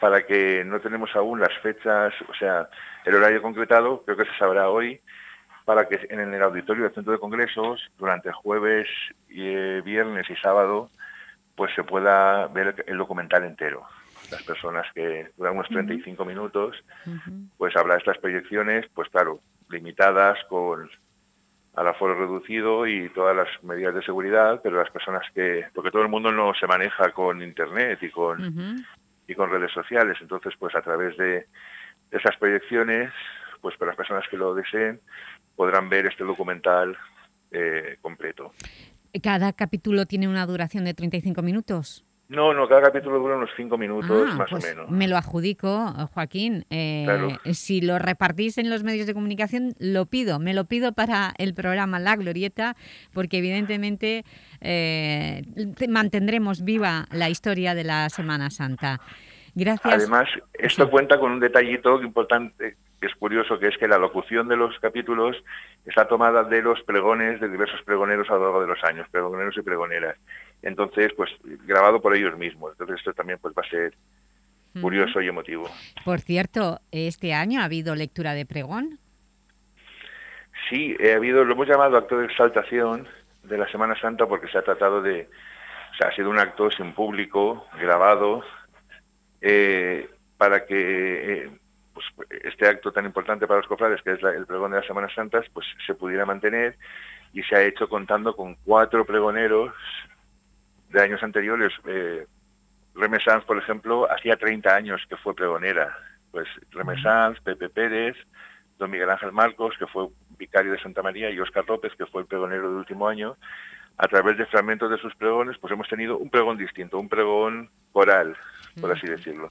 para que no tenemos aún las fechas o sea el horario concretado creo que se sabrá hoy para que en el auditorio del centro de congresos durante jueves y eh, viernes y sábado pues se pueda ver el documental entero. Las personas que duran unos 35 minutos pues habrá estas proyecciones, pues claro, limitadas con al aforo reducido y todas las medidas de seguridad, pero las personas que, porque todo el mundo no se maneja con internet y con y con redes sociales, entonces pues a través de esas proyecciones, pues para las personas que lo deseen podrán ver este documental eh, completo. ¿Cada capítulo tiene una duración de 35 minutos? No, no, cada capítulo dura unos cinco minutos Ah, más pues o menos. Me lo adjudico, Joaquín. Eh, Claro. Si lo repartís en los medios de comunicación, lo pido. Me lo pido para el programa La Glorieta, porque evidentemente eh, te- mantendremos viva la historia de la Semana Santa. Gracias. Además, esto cuenta con un detallito importante es curioso, que es que la locución de los capítulos está tomada de los pregones de diversos pregoneros a lo largo de los años, pregoneros y pregoneras. Entonces, pues grabado por ellos mismos. Entonces, esto también pues va a ser curioso y emotivo. Por cierto, este año ha habido lectura de pregón. Sí, ha habido, lo hemos llamado acto de exaltación de la Semana Santa porque se ha tratado de, O sea, ha sido un acto sin público, grabado, eh, para que eh, pues, este acto tan importante para los cofrades, que es el pregón de las Semanas Santas, pues se pudiera mantener y se ha hecho contando con cuatro pregoneros de años anteriores. Eh, Remesans, por ejemplo, hacía 30 años que fue pregonera. Pues Remesans, Pepe Pérez, don Miguel Ángel Marcos, que fue vicario de Santa María, y Oscar López, que fue el pregonero del último año, a través de fragmentos de sus pregones, pues hemos tenido un pregón distinto, un pregón coral, por así decirlo.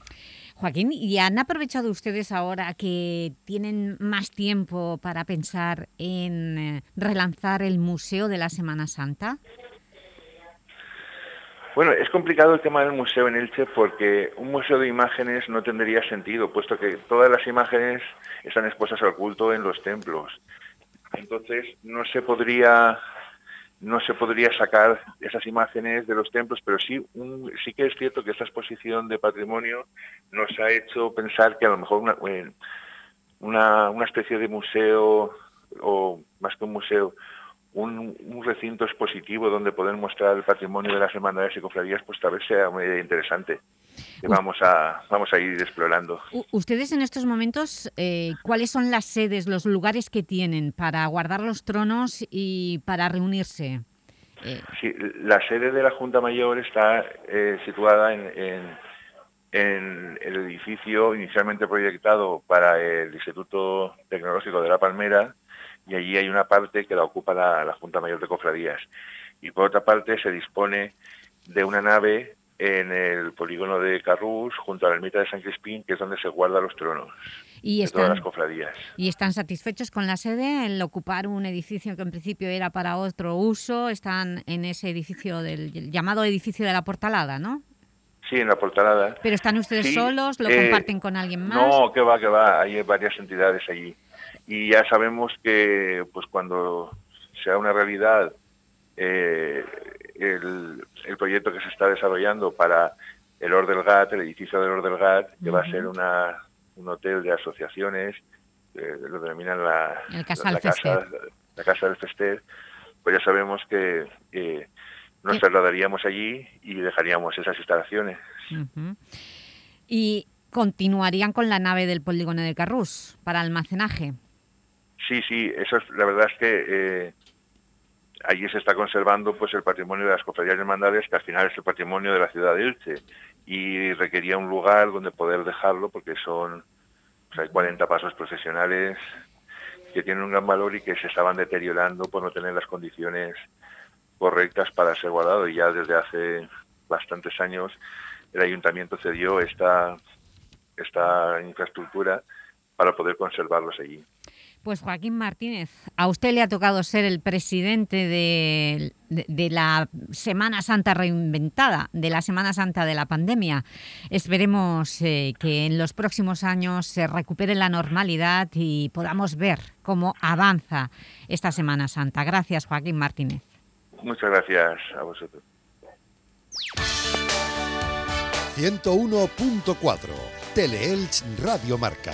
Joaquín, ¿y han aprovechado ustedes ahora que tienen más tiempo para pensar en eh, relanzar el Museo de la Semana Santa? Bueno, es complicado el tema del museo en Elche porque un museo de imágenes no tendría sentido, puesto que todas las imágenes están expuestas al culto en los templos. Entonces no se podría no se podría sacar esas imágenes de los templos, pero sí, sí que es cierto que esta exposición de patrimonio nos ha hecho pensar que a lo mejor una, eh, una, una especie de museo, o más que un museo, un, un, recinto expositivo donde poder mostrar el patrimonio de las hermandades y cofradías, pues tal vez sea una idea interesante que vamos a, vamos a ir explorando. Ustedes en estos momentos, eh, ¿cuáles son las sedes, los lugares que tienen para guardar los tronos y para reunirse? Eh... Sí, la sede de la Junta Mayor está eh, situada en, en, en, el edificio inicialmente proyectado para el Instituto Tecnológico de La Palmera, y allí hay una parte que la ocupa la, la, Junta Mayor de Cofradías. Y por otra parte se dispone de una nave en el polígono de Carrús, junto a la ermita de San Crispín, que es donde se guardan los tronos y de todas las cofradías. ¿Y están satisfechos con la sede, el ocupar un edificio que en principio era para otro uso? ¿Están en ese edificio, del llamado edificio de la Portalada, no? Sí, en la Portalada. ¿Pero están ustedes sí, solos? ¿Lo eh, comparten con alguien más? No, que va, que va. Hay varias entidades allí. Y ya sabemos que pues cuando sea una realidad eh, el, el, proyecto que se está desarrollando para el Ordelgat, el edificio del Ordelgat, que uh -huh. va a ser una, un hotel de asociaciones, eh, lo denominan la, casa la, casa, la, casa, del Fester, pues ya sabemos que eh, nos ¿Qué? trasladaríamos allí y dejaríamos esas instalaciones. Uh -huh. ¿Y continuarían con la nave del polígono de Carrús para almacenaje? Sí, sí, eso es, la verdad es que eh, allí se está conservando pues el patrimonio de las cofradías y hermandades, que al final es el patrimonio de la ciudad de Elche, y requería un lugar donde poder dejarlo, porque son, pues hay 40 pasos procesionales que tienen un gran valor y que se estaban deteriorando por no tener las condiciones correctas para ser guardado, y ya desde hace bastantes años el ayuntamiento cedió esta, esta infraestructura para poder conservarlos allí. Pues Joaquín Martínez, a usted le ha tocado ser el presidente de, de, de, la Semana Santa reinventada, de la Semana Santa de la pandemia. Esperemos eh, que en los próximos años se recupere la normalidad y podamos ver cómo avanza esta Semana Santa. Gracias, Joaquín Martínez. Muchas gracias a vosotros. 101.4 Teleelch Radio Marca.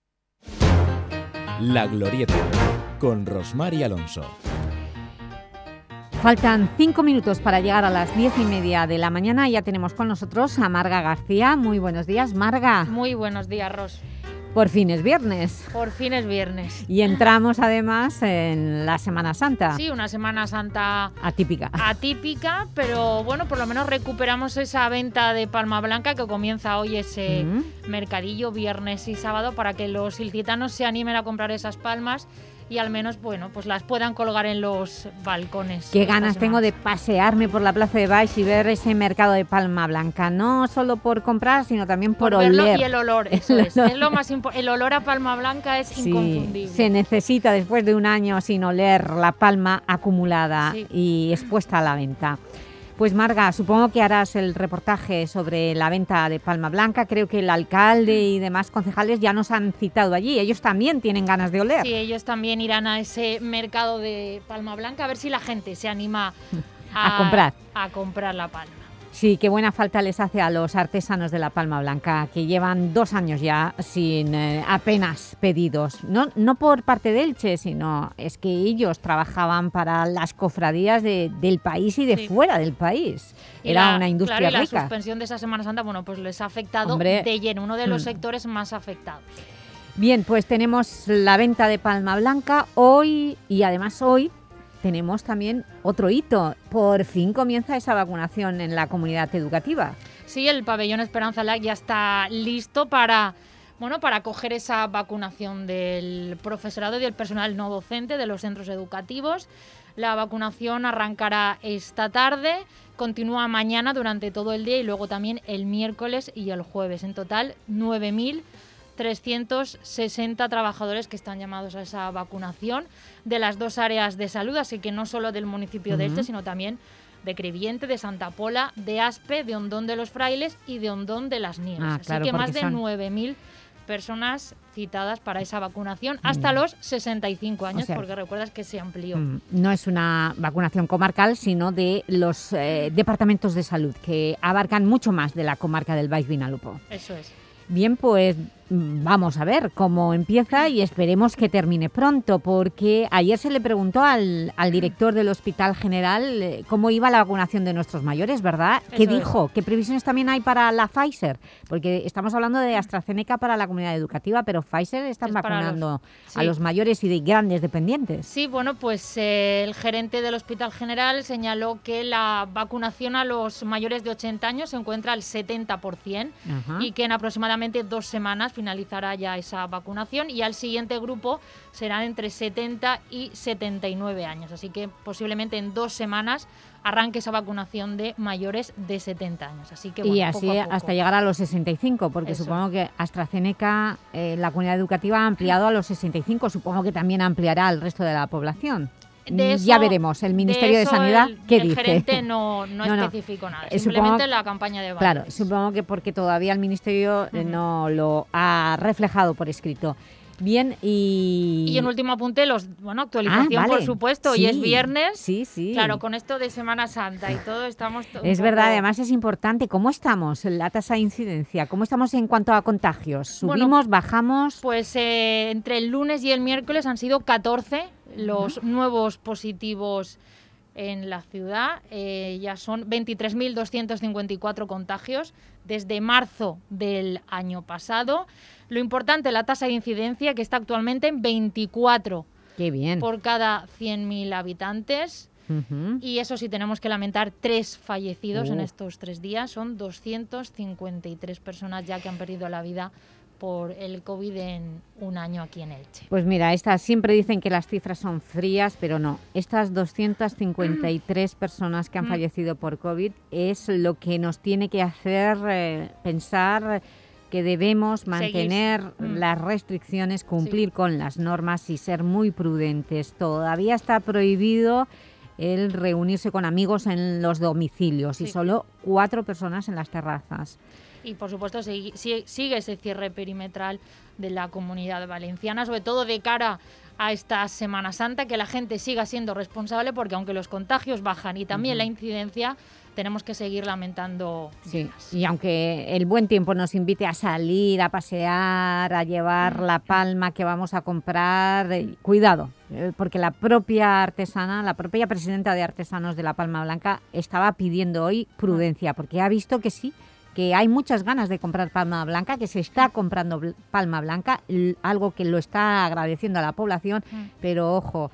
La Glorieta, con Rosmar y Alonso. Faltan cinco minutos para llegar a las diez y media de la mañana. Ya tenemos con nosotros a Marga García. Muy buenos días, Marga. Muy buenos días, Ros. Por fin es viernes. Por fin es viernes. Y entramos además en la Semana Santa. Sí, una Semana Santa atípica. Atípica, pero bueno, por lo menos recuperamos esa venta de Palma Blanca que comienza hoy ese mercadillo viernes y sábado para que los ilicitanos se animen a comprar esas palmas y al menos bueno pues las puedan colgar en los balcones. Qué ganas tengo de pasearme por la Plaza de Baix y ver ese mercado de Palma Blanca, no solo por comprar, sino también por, por oler. y el olor, eso es. es. lo más el olor a Palma Blanca es sí, inconfundible. Se necesita después de un año sin oler la palma acumulada sí. y expuesta a la venta. Pues Marga, supongo que harás el reportaje sobre la venta de Palma Blanca. Creo que el alcalde y demás concejales ya nos han citado allí. Ellos también tienen ganas de oler. Sí, ellos también irán a ese mercado de Palma Blanca a ver si la gente se anima a, a comprar. A comprar la palma. Sí, qué buena falta les hace a los artesanos de la Palma Blanca, que llevan dos años ya sin eh, apenas pedidos. No, no por parte de Elche, sino es que ellos trabajaban para las cofradías de, del país y de sí. fuera del país. Y Era la, una industria claro, y rica. la suspensión de esa Semana Santa, bueno, pues les ha afectado Hombre, de lleno, uno de los hmm. sectores más afectados. Bien, pues tenemos la venta de Palma Blanca hoy y además hoy tenemos también otro hito. Por fin comienza esa vacunación en la comunidad educativa. Sí, el pabellón Esperanza LAC ya está listo para, bueno, para acoger esa vacunación del profesorado y del personal no docente de los centros educativos. La vacunación arrancará esta tarde, continúa mañana durante todo el día y luego también el miércoles y el jueves. En total, 9.000 360 trabajadores que están llamados a esa vacunación de las dos áreas de salud, así que no solo del municipio uh -huh. de Elche, sino también de Creviente, de Santa Pola, de Aspe, de Hondón de los Frailes y de Hondón de las Nieves. Ah, así claro, que más de son... 9.000 personas citadas para esa vacunación hasta mm. los 65 años, o sea, porque recuerdas que se amplió. Mm, no es una vacunación comarcal, sino de los eh, departamentos de salud, que abarcan mucho más de la comarca del Baix Vinalopó. Eso es. Bien, pues vamos a ver cómo empieza y esperemos que termine pronto, porque ayer se le preguntó al, al director del Hospital General eh, cómo iba la vacunación de nuestros mayores, ¿verdad? Eso ¿Qué dijo? Es. ¿Qué previsiones también hay para la Pfizer? Porque estamos hablando de AstraZeneca para la comunidad educativa, pero Pfizer están es vacunando los, sí. a los mayores y de grandes dependientes. Sí, bueno, pues eh, el gerente del Hospital General señaló que la vacunación a los mayores de 80 años se encuentra al 70% Ajá. y que en aproximadamente dos semanas finalizará ya esa vacunación y al siguiente grupo serán entre 70 y 79 años. Así que posiblemente en dos semanas arranque esa vacunación de mayores de 70 años. Así que, bueno, y así poco a poco. hasta llegar a los 65, porque Eso. supongo que AstraZeneca, eh, la comunidad educativa ha ampliado a los 65, supongo que también ampliará al resto de la población. De eso, ya veremos, el Ministerio de, de Sanidad, el, ¿qué el dice? gerente no, no, no especificó nada, eh, simplemente supongo, la campaña de Claro, supongo que porque todavía el Ministerio uh -huh. no lo ha reflejado por escrito. Bien, y... Y en último apunte, los bueno actualización, ah, vale. por supuesto, sí, y es viernes. Sí, sí. Claro, con esto de Semana Santa y todo estamos... Es poco... verdad, además es importante. ¿Cómo estamos en la tasa de incidencia? ¿Cómo estamos en cuanto a contagios? ¿Subimos, bueno, bajamos? Pues eh, entre el lunes y el miércoles han sido 14 los uh -huh. nuevos positivos en la ciudad. Eh, ya son 23.254 contagios desde marzo del año pasado. Lo importante, la tasa de incidencia, que está actualmente en 24 Qué bien. por cada 100.000 habitantes. Uh -huh. Y eso sí, tenemos que lamentar tres fallecidos uh. en estos tres días. Son 253 personas ya que han perdido la vida por el COVID en un año aquí en Elche. Pues mira, estas siempre dicen que las cifras son frías, pero no. Estas 253 personas que han mm. fallecido por COVID es lo que nos tiene que hacer eh, pensar que debemos mantener mm. las restricciones, cumplir sí. con las normas y ser muy prudentes. Todavía está prohibido el reunirse con amigos en los domicilios sí. y solo cuatro personas en las terrazas y por supuesto sigue, sigue ese cierre perimetral de la comunidad valenciana, sobre todo de cara a esta Semana Santa, que la gente siga siendo responsable porque aunque los contagios bajan y también uh -huh. la incidencia, tenemos que seguir lamentando. Sí, días. y aunque el buen tiempo nos invite a salir, a pasear, a llevar la palma que vamos a comprar, eh, cuidado, eh, porque la propia artesana, la propia presidenta de Artesanos de la Palma Blanca estaba pidiendo hoy prudencia, porque ha visto que sí, que hay muchas ganas de comprar palma blanca, que se está comprando bl- palma blanca, algo que lo está agradeciendo a la población, Mm. pero ojo,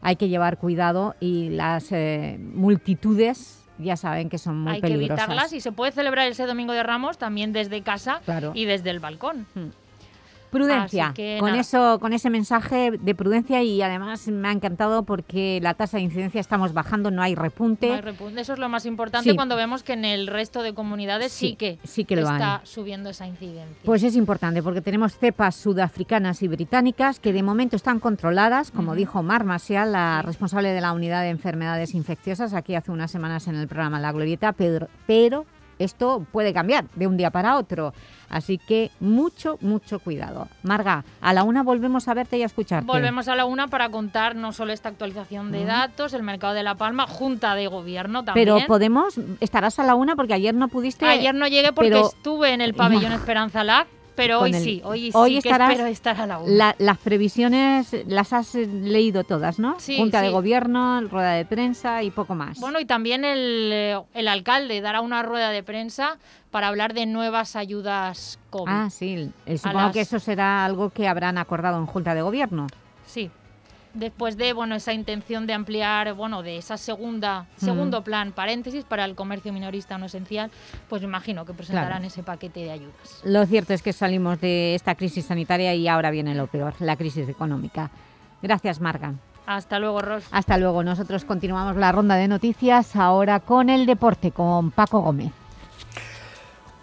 hay que llevar cuidado y las eh, multitudes ya saben que son muy Hay que peligrosas. evitarlas y se puede celebrar ese Domingo de Ramos también desde casa Claro. y desde el balcón. Prudencia, que con, eso, con ese mensaje de prudencia y además me ha encantado porque la tasa de incidencia estamos bajando, no hay repunte. No hay repunte. Eso es lo más importante Sí. cuando vemos que en el resto de comunidades sí, Sí, que, sí que lo está hay. subiendo esa incidencia. Pues es importante porque tenemos cepas sudafricanas y británicas que de momento están controladas, como dijo Mar Marcial, la responsable de la unidad de enfermedades infecciosas, aquí hace unas semanas en el programa La Glorieta, pero, pero esto puede cambiar de un día para otro. Así que mucho, mucho cuidado. Marga, a la una volvemos a verte y a escucharte. Volvemos a la una para contar no solo esta actualización de Mm. datos, el mercado de La Palma, Junta de Gobierno también. Pero podemos, estarás a la una porque ayer no pudiste... Ayer no llegué porque pero- estuve en el pabellón Esperanza Lac, pero hoy el- sí, hoy, hoy sí que estarás- espero estar a la una. La- las previsiones las has leído todas, ¿no? Sí, Junta de. Gobierno, rueda de prensa y poco más. Bueno, y también el, eh, el alcalde dará una rueda de prensa para hablar de nuevas ayudas COVID. ah, sí. eh, Supongo las- que eso será algo que habrán acordado en Junta de Gobierno. Sí. Después de bueno esa intención de ampliar, bueno, de esa segunda segundo plan, paréntesis, para el comercio minorista no esencial, pues me imagino que presentarán Claro. ese paquete de ayudas. Lo cierto es que salimos de esta crisis sanitaria y ahora viene lo peor, la crisis económica. Gracias, Marga. Hasta luego, Ros. Hasta luego. Nosotros continuamos la ronda de noticias ahora con el deporte, con Paco Gómez.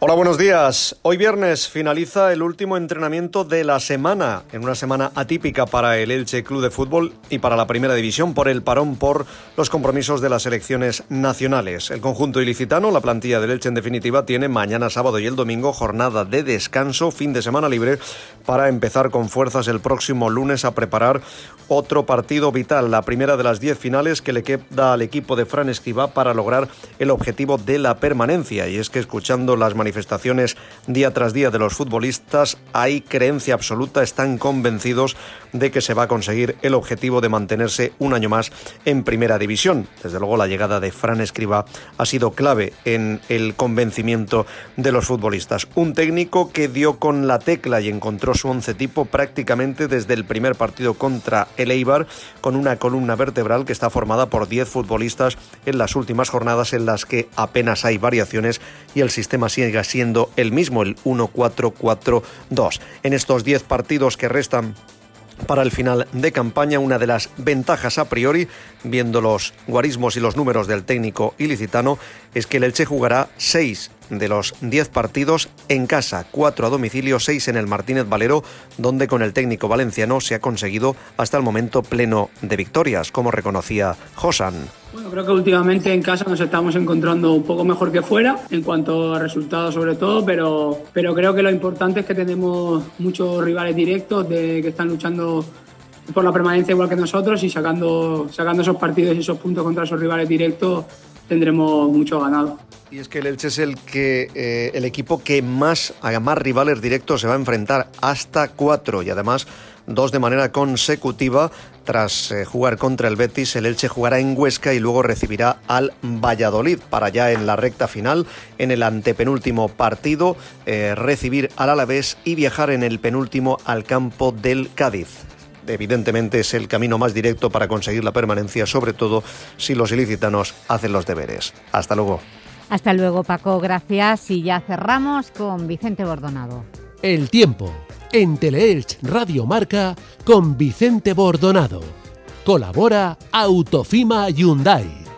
Hola, buenos días. Hoy viernes finaliza el último entrenamiento de la semana, en una semana atípica para el Elche Club de Fútbol y para la Primera División por el parón por los compromisos de las elecciones nacionales. El conjunto ilicitano, la plantilla del Elche en definitiva, tiene mañana sábado y el domingo jornada de descanso, fin de semana libre, para empezar con fuerzas el próximo lunes a preparar otro partido vital, la primera de las diez finales que le queda al equipo de Fran Escribá para lograr el objetivo de la permanencia. Y es que escuchando las manifestaciones día tras día de los futbolistas, hay creencia absoluta, están convencidos de que se va a conseguir el objetivo de mantenerse un año más en primera división. Desde luego la llegada de Fran Escribá ha sido clave en el convencimiento de los futbolistas. Un técnico que dio con la tecla y encontró su once tipo prácticamente desde el primer partido contra el Eibar, con una columna vertebral que está formada por 10 futbolistas en las últimas jornadas en las que apenas hay variaciones y el sistema sigue siendo el mismo, el 1-4-4-2. En estos 10 partidos que restan para el final de campaña. Una de las ventajas a priori, viendo los guarismos y los números del técnico ilicitano, es que el Elche jugará 6 de los 10 partidos en casa, 4 a domicilio, 6 en el Martínez Valero, donde con el técnico valenciano se ha conseguido hasta el momento pleno de victorias, como reconocía Josan. Bueno, creo que últimamente en casa nos estamos encontrando un poco mejor que fuera, en cuanto a resultados sobre todo, pero, pero creo que lo importante es que tenemos muchos rivales directos de, que están luchando por la permanencia igual que nosotros y sacando, sacando esos partidos y esos puntos contra esos rivales directos tendremos mucho ganado. Y es que el Elche es el que eh, el equipo que más a más rivales directos se va a enfrentar hasta cuatro y además dos de manera consecutiva tras eh, jugar contra el Betis el Elche jugará en Huesca y luego recibirá al Valladolid para ya en la recta final en el antepenúltimo partido eh, recibir al Alavés y viajar en el penúltimo al campo del Cádiz evidentemente es el camino más directo para conseguir la permanencia, sobre todo si los ilicitanos hacen los deberes. Hasta luego. Hasta luego, Paco. Gracias. Y ya cerramos con Vicente Bordonado. El tiempo en Teleelch Radio Marca con Vicente Bordonado. Colabora Autofima Hyundai.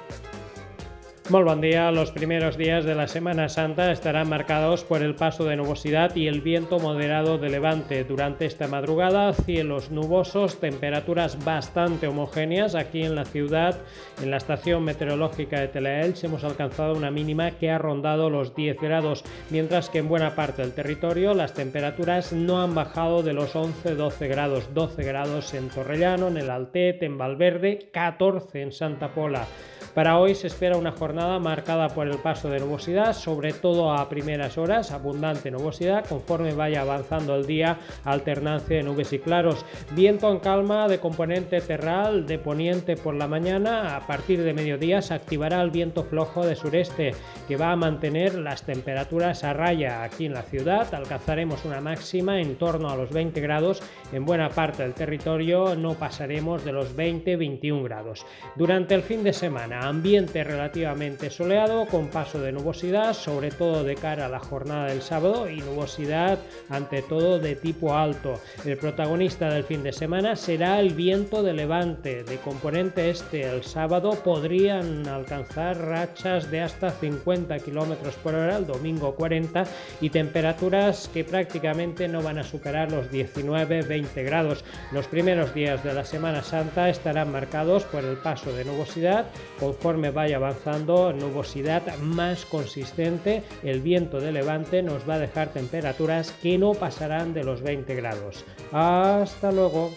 Muy buen día. Los primeros días de la Semana Santa estarán marcados por el paso de nubosidad y el viento moderado de levante. Durante esta madrugada, cielos nubosos, temperaturas bastante homogéneas. Aquí en la ciudad, en la estación meteorológica de Teleelch, hemos alcanzado una mínima que ha rondado los 10 grados, mientras que en buena parte del territorio las temperaturas no han bajado de los 11-12 grados. 12 grados en Torrellano, en el Altet, en Valverde, 14 en Santa Pola. Para hoy se espera una jornada marcada por el paso de nubosidad, sobre todo a primeras horas, abundante nubosidad conforme vaya avanzando el día, alternancia de nubes y claros. Viento en calma de componente terral de poniente por la mañana, a partir de mediodía se activará el viento flojo de sureste que va a mantener las temperaturas a raya aquí en la ciudad. Alcanzaremos una máxima en torno a los 20 grados en buena parte del territorio, no pasaremos de los 20-21 grados. Durante el fin de semana, ambiente relativamente soleado con paso de nubosidad, sobre todo de cara a la jornada del sábado y nubosidad ante todo de tipo alto. El protagonista del fin de semana será el viento de levante de componente este. El sábado podrían alcanzar rachas de hasta 50 km por hora, el domingo 40 y temperaturas que prácticamente no van a superar los 19-20 grados. Los primeros días de la Semana Santa estarán marcados por el paso de nubosidad conforme vaya avanzando nubosidad más consistente el viento de levante nos va a dejar temperaturas que no pasarán de los 20 grados. Hasta luego.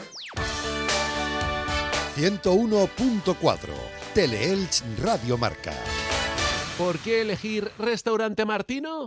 101.4 Teleelch Radio Marca. ¿Por qué elegir Restaurante Martino?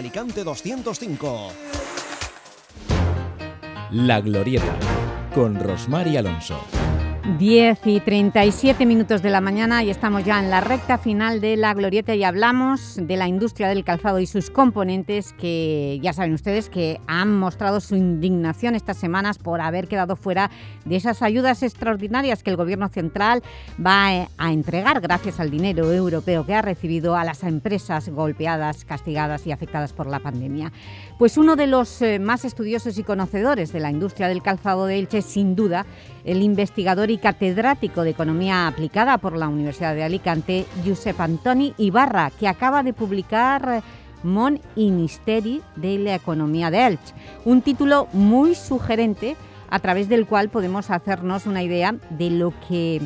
Alicante 205. La Glorieta, con Rosmar y Alonso. 10 y 37 minutos de la mañana y estamos ya en la recta final de la glorieta y hablamos de la industria del calzado y sus componentes que ya saben ustedes que han mostrado su indignación estas semanas por haber quedado fuera de esas ayudas extraordinarias que el Gobierno central va a entregar gracias al dinero europeo que ha recibido a las empresas golpeadas, castigadas y afectadas por la pandemia. Pues uno de los eh, más estudiosos y conocedores de la industria del calzado de Elche, sin duda, el investigador y catedrático de Economía Aplicada por la Universidad de Alicante, Josep Antoni Ibarra, que acaba de publicar Mon Ministeri de la Economía de Elche, un título muy sugerente a través del cual podemos hacernos una idea de lo que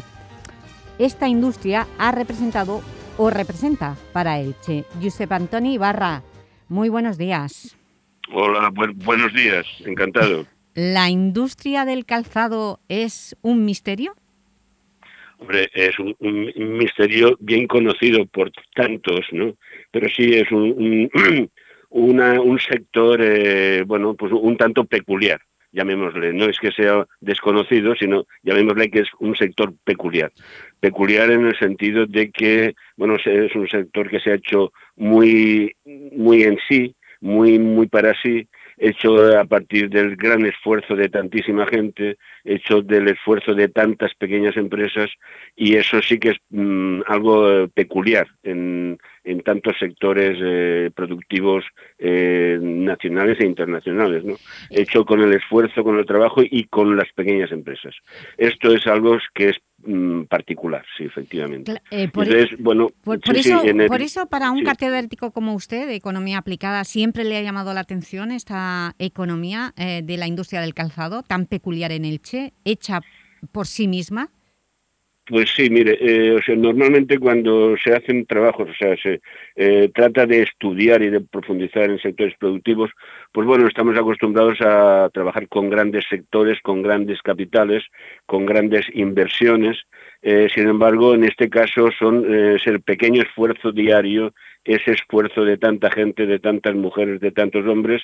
esta industria ha representado o representa para Elche. Josep Antoni Ibarra, muy buenos días. Hola, buenos días, encantado. ¿La industria del calzado es un misterio? Hombre, es un, misterio bien conocido por tantos, ¿no? Pero sí es un, un, una, un sector, eh, bueno, pues un tanto peculiar, llamémosle. No es que sea desconocido, sino llamémosle que es un sector peculiar. Peculiar en el sentido de que, bueno, es un sector que se ha hecho muy, muy en sí, muy, muy para sí, hecho a partir del gran esfuerzo de tantísima gente, hecho del esfuerzo de tantas pequeñas empresas y eso sí que es mm, algo eh, peculiar en, en tantos sectores eh, productivos eh, nacionales e internacionales, ¿no? hecho con el esfuerzo, con el trabajo y con las pequeñas empresas. Esto es algo que es mm, particular, sí, efectivamente. Eh, por, Entonces, bueno, por, sí, por sí, eso, el- por eso, para un sí. catedrático como usted, de Economía Aplicada, ¿siempre le ha llamado la atención esta economía eh, de la industria del calzado, tan peculiar en Elche, hecha por sí misma? Pues sí, mire, eh, o sea, normalmente cuando se hacen trabajos, o sea, se eh, trata de estudiar y de profundizar en sectores productivos, pues bueno, estamos acostumbrados a trabajar con grandes sectores, con grandes capitales, con grandes inversiones. Eh, sin embargo, en este caso son es el pequeño esfuerzo diario, ese esfuerzo de tanta gente, de tantas mujeres, de tantos hombres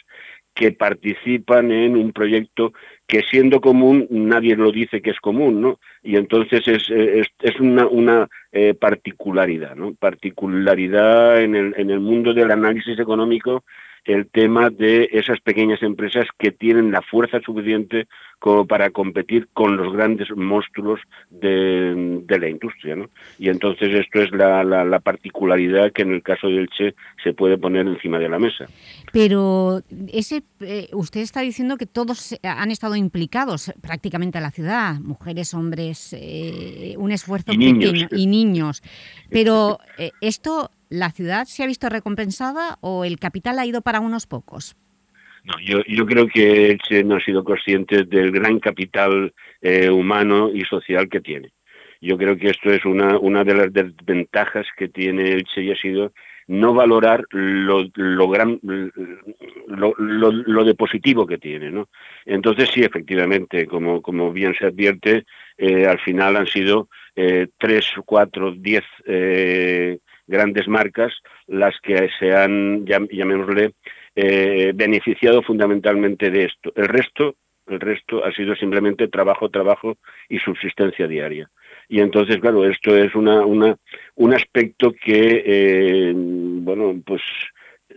que participan en un proyecto que siendo común nadie lo dice que es común, ¿no? Y entonces es, es, es una, una eh, particularidad, ¿no? Particularidad en el, en el mundo del análisis económico el tema de esas pequeñas empresas que tienen la fuerza suficiente como para competir con los grandes monstruos de, de la industria. ¿no? Y entonces esto es la, la, la, particularidad que en el caso del Che se puede poner encima de la mesa. Pero ese, eh, usted está diciendo que todos han estado implicados prácticamente a la ciudad, mujeres, hombres, eh, un esfuerzo y niños. pequeño y niños. Pero eh, esto ¿la ciudad se ha visto recompensada o el capital ha ido para unos pocos? No, yo, creo que Elche no ha sido consciente del gran capital eh, humano y social que tiene. Yo creo que esto es una, una de las desventajas que tiene Elche y ha sido no valorar lo, lo gran lo, lo, lo, de positivo que tiene, ¿no? Entonces sí, efectivamente, como, como bien se advierte, eh, al final han sido eh, tres, cuatro, diez eh, grandes marcas las que se han, llamémosle, eh, beneficiado fundamentalmente de esto. El resto, el resto ha sido simplemente trabajo, trabajo y subsistencia diaria. Y entonces, claro, esto es una, una, un aspecto que, eh, bueno, pues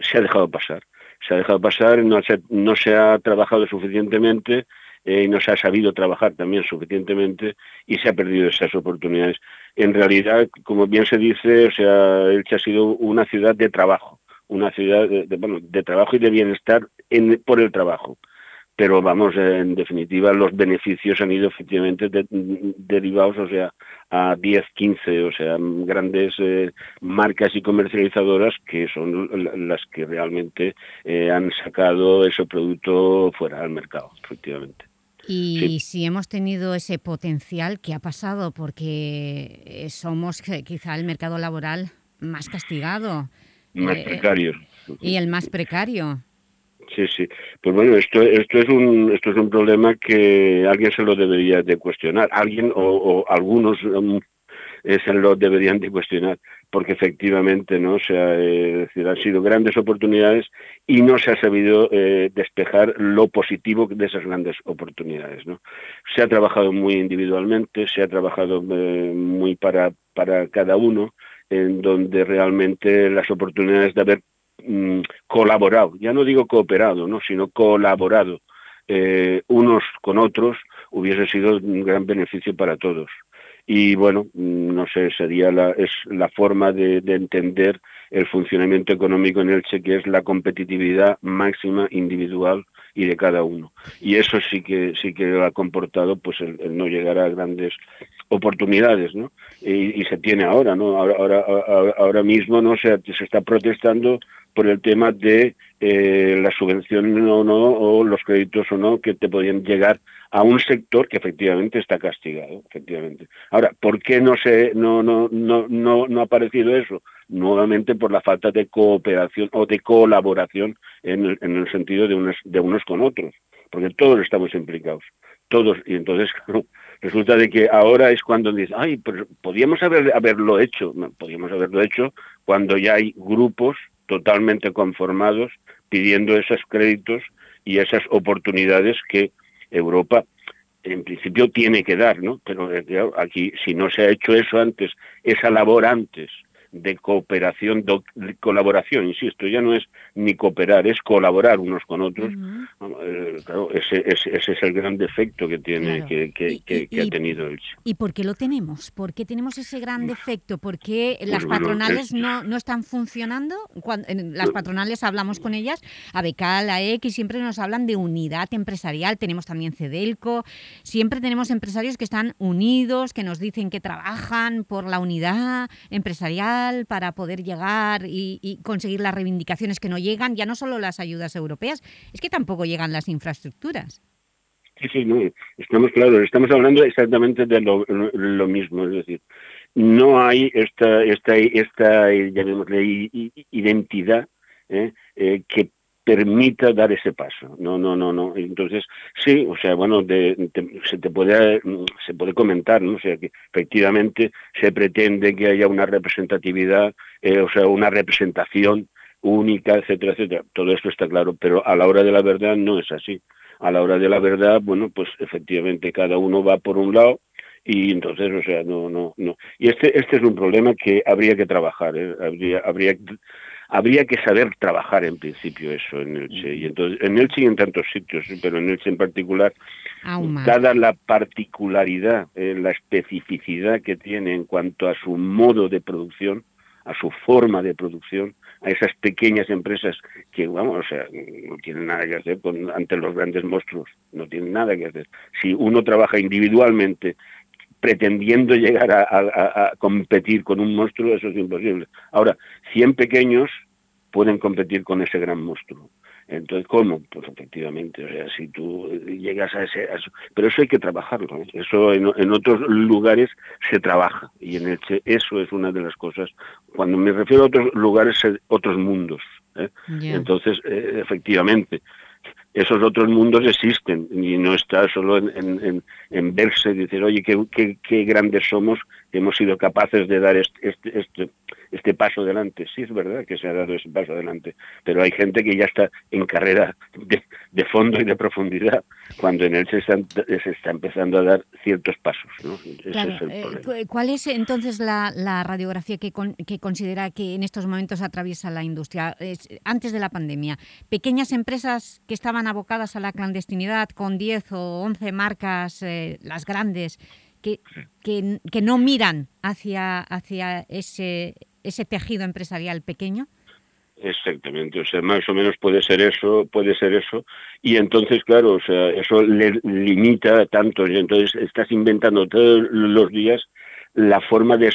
se ha dejado pasar. Se ha dejado pasar, no se, no se ha trabajado suficientemente, eh, y no se ha sabido trabajar también suficientemente y se ha perdido esas oportunidades. En realidad, como bien se dice, o sea, Elche ha sido una ciudad de trabajo, una ciudad de, bueno, de trabajo y de bienestar en, por el trabajo. Pero vamos, en definitiva, los beneficios han ido efectivamente de, derivados, o sea, a 10, 15, o sea, grandes eh, marcas y comercializadoras que son las que realmente eh, han sacado ese producto fuera al mercado, efectivamente. Y sí. si hemos tenido ese potencial, ¿qué ha pasado? Porque eh, somos quizá el mercado laboral más castigado. Más eh, precario. Y el más precario. Sí, sí. Pues bueno, esto, esto, es un, esto es un problema que alguien se lo debería de cuestionar. Alguien o, o algunos um, se lo deberían de cuestionar, porque efectivamente no se ha, eh, han sido grandes oportunidades y no se ha sabido eh, despejar lo positivo de esas grandes oportunidades. ¿no? Se ha trabajado muy individualmente, se ha trabajado eh, muy para, para cada uno, en donde realmente las oportunidades de haber mmm, colaborado, ya no digo cooperado, ¿no? sino colaborado unos con otros, hubiese sido un gran beneficio para todos y bueno, no sé, sería la, es la forma de, de, entender el funcionamiento económico en Elche, que es la competitividad máxima individual y de cada uno. Y eso sí que sí que ha comportado pues el, no llegar a grandes oportunidades, ¿no? Y, y, se tiene ahora, ¿no? Ahora, ahora, ahora mismo no se, se está protestando por el tema de eh, la subvención o no, o los créditos o no, que te podían llegar a un sector que efectivamente está castigado, efectivamente. Ahora, ¿por qué no se no no no no, no ha aparecido eso? Nuevamente por la falta de cooperación o de colaboración en el, en el sentido de unos de unos con otros, porque todos estamos implicados, todos y entonces resulta de que ahora es cuando dice, ay, pues podíamos haber haberlo hecho, no, podíamos haberlo hecho cuando ya hay grupos totalmente conformados pidiendo esos créditos y esas oportunidades que Europa en principio tiene que dar, ¿no? Pero aquí si no se ha hecho eso antes, esa labor antes de cooperación, de colaboración, insisto, ya no es ni cooperar, es colaborar unos con otros. Uh -huh. eh, claro, ese, ese, ese, es el gran defecto que tiene, claro. que, que, y, que, que y, ha tenido el ¿Y por qué lo tenemos? ¿Por qué tenemos ese gran defecto? ¿Por qué pues las patronales bueno, es... no, no están funcionando? Cuando, en las patronales hablamos con ellas, ABECAL, AEC, y siempre nos hablan de unidad empresarial, tenemos también CEDELCO, siempre tenemos empresarios que están unidos, que nos dicen que trabajan por la unidad empresarial, para poder llegar y, conseguir las reivindicaciones que no llegan, ya no solo las ayudas europeas, es que tampoco llegan las infraestructuras. Sí, sí, no, estamos claros, estamos hablando exactamente de lo, mismo, es decir, no hay esta, esta, esta llamémosle, identidad ¿eh? Eh, que permita dar ese paso. No, no, no, no. Entonces, sí, o sea, bueno, de- se te puede, se puede comentar, ¿no? O sea, que efectivamente se pretende que haya una representatividad, eh, o sea, una representación única, etcétera, etcétera. Todo esto está claro, pero a la hora de la verdad no es así. A la hora de la verdad, bueno, pues efectivamente cada uno va por un lado y entonces, o sea, no, no, no. Y este, este es un problema que habría que trabajar, ¿eh? habría, habría, habría que saber trabajar en principio eso en Elche. Y entonces, en Elche y en tantos sitios, pero en Elche en particular, dada la particularidad, eh, la especificidad que tiene en cuanto a su modo de producción, a su forma de producción, a esas pequeñas empresas que, vamos, o sea, no tienen nada que hacer con, ante los grandes monstruos, no tienen nada que hacer. Si uno trabaja individualmente pretendiendo llegar a, a- a- a competir con un monstruo, eso es imposible. Ahora, 100 pequeños pueden competir con ese gran monstruo. Entonces, ¿cómo? Pues efectivamente, o sea, si tú llegas a ese... a eso- pero eso hay que trabajarlo, ¿eh? eso en, en otros lugares se trabaja, y en Elche eso es una de las cosas. Cuando me refiero a otros lugares, eh, otros mundos. ¿eh? Entonces, eh, efectivamente, esos otros mundos existen y no está solo en, en- en- verse y decir, oye, qué, qué- qué grandes somos que hemos sido capaces de dar este, este, este, este paso adelante. Sí, es verdad que se ha dado ese paso adelante, pero hay gente que ya está en carrera de, de fondo y de profundidad, cuando en él se, están- se está empezando a dar ciertos pasos. ¿no? Ese Claro, es el eh, ¿Cuál es entonces la, la radiografía que, con- que considera que en estos momentos atraviesa la industria? Es- antes de la pandemia, pequeñas empresas que estaban abocadas a la clandestinidad con 10 o 11 marcas, eh, las grandes, que, que, que no miran hacia, hacia ese, ese tejido empresarial pequeño. Exactamente, o sea, más o menos puede ser eso, puede ser eso, y entonces, claro, o sea, eso le limita tanto, y entonces estás inventando todos los días la forma de,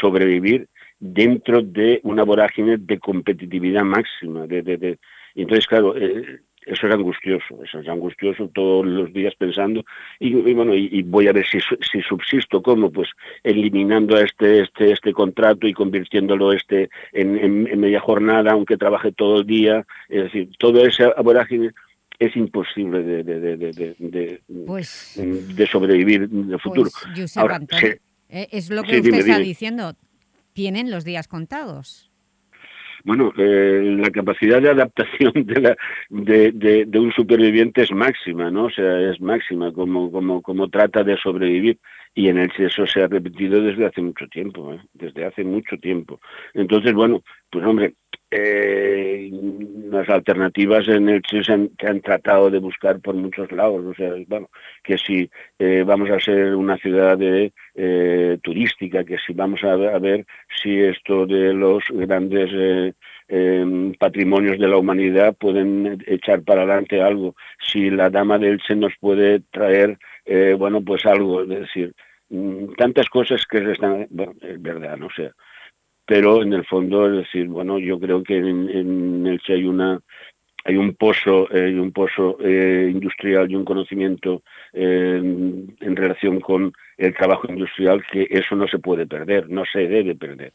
sobrevivir dentro de una vorágine de competitividad máxima, de, de, de- entonces, claro, eh, eso es angustioso, eso es angustioso todos los días pensando, y, y bueno, y, y voy a ver si, si subsisto, ¿cómo? Pues eliminando a este, este, este contrato y convirtiéndolo este en, en- en media jornada, aunque trabaje todo el día, es decir, toda esa vorágine es imposible de, de, de, de, Pues, de sobrevivir en el futuro. pues Josep Ahora, se- eh, es lo que Sí, usted dime, está dime. diciendo. Tienen los días contados. Bueno, eh, la capacidad de adaptación de, la, de, un superviviente es máxima, ¿no? O sea, es máxima como, como, como trata de sobrevivir. Y en el eso se ha repetido desde hace mucho tiempo, ¿eh? desde hace mucho tiempo. Entonces, bueno, pues hombre, eh, las alternativas en el han, se han tratado de buscar por muchos lados. O sea, bueno, que si eh, vamos a ser una ciudad de, eh, turística, que si vamos a ver, si esto de los grandes eh, eh, patrimonios de la humanidad pueden echar para adelante algo, si la dama del Elche nos puede traer, eh, bueno, pues algo, es decir, mm, tantas cosas que se están, bueno, es verdad, no sé, pero en el fondo, es decir, bueno, yo creo que en, en Elche hay una hay un pozo, eh, un pozo eh, industrial y un conocimiento eh, en relación con el trabajo industrial que eso no se puede perder, no se debe perder.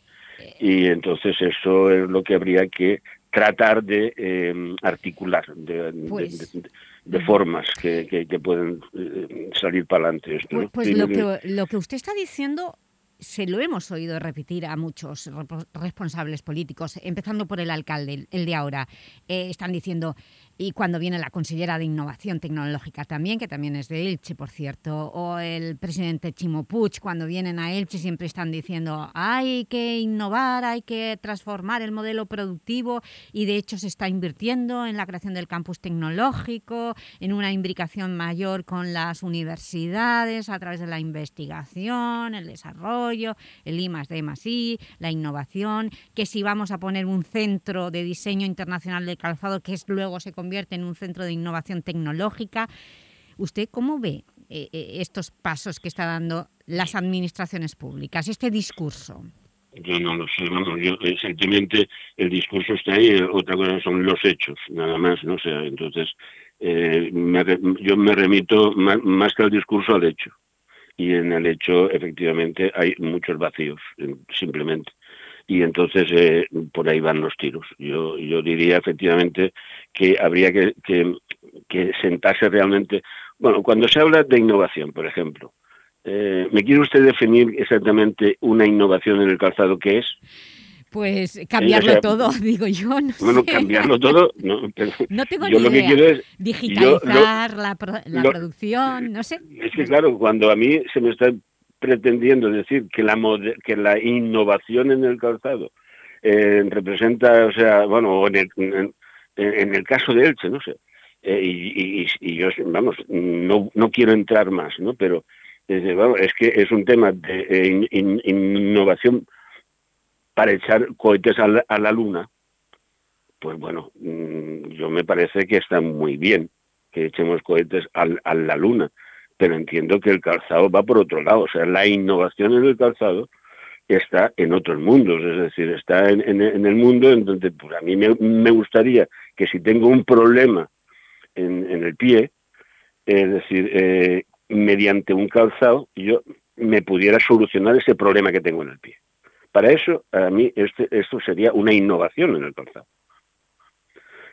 Y entonces eso es lo que habría que tratar de eh, articular, de, de- Pues- de- de formas que, que, que pueden eh, salir para adelante esto. Pues, pues lo, que, lo que usted está diciendo se lo hemos oído repetir a muchos responsables políticos, empezando por el alcalde, el de ahora. Eh, están diciendo, y cuando viene la consellera de Innovación Tecnológica también, que también es de Elche, por cierto, o el presidente Chimo Puig, cuando vienen a Elche siempre están diciendo hay que innovar, hay que transformar el modelo productivo y de hecho se está invirtiendo en la creación del campus tecnológico, en una imbricación mayor con las universidades a través de la investigación, el desarrollo, el I más D más I, la innovación, que si vamos a poner un centro de diseño internacional de calzado que es- luego se convierte en un centro de innovación tecnológica. ¿Usted cómo ve eh, eh, estos pasos que está dando las administraciones públicas, este discurso? Yo no lo sé, vamos, yo evidentemente el discurso está ahí, otra cosa son los hechos, nada más, ¿no? O sea, entonces, eh, yo me remito más, que al discurso al hecho. Y en el hecho, efectivamente, hay muchos vacíos, simplemente. Y entonces eh, por ahí van los tiros. Yo, yo diría efectivamente que habría que, que, que sentarse realmente. Bueno, cuando se habla de innovación, por ejemplo, eh, ¿me quiere usted definir exactamente una innovación en el calzado que es? Pues cambiarlo o sea, todo, digo yo, no Bueno, sé. cambiarlo todo. No, pero No tengo yo ni lo que idea. quiero es. yo lo- Digitalizar la, la lo- producción, no sé. Es que claro, cuando a mí se me está pretendiendo decir que la que la innovación en el calzado eh, representa, o sea, bueno, en el, en, el caso de Elche, no sé, eh, y, y- yo, vamos, no, no quiero entrar más, ¿no? Pero eh, es que es un tema de eh, in- in- innovación para echar cohetes a la, a la luna, pues bueno, mm, yo me parece que está muy bien que echemos cohetes al- a la luna, pero entiendo que el calzado va por otro lado, o sea, la innovación en el calzado está en otros mundos, es decir, está en, el mundo en donde pues, a mí me, gustaría que si tengo un problema en, en el pie, es decir, eh, mediante un calzado, yo me pudiera solucionar ese problema que tengo en el pie. Para eso, a mí, este, esto sería una innovación en el calzado.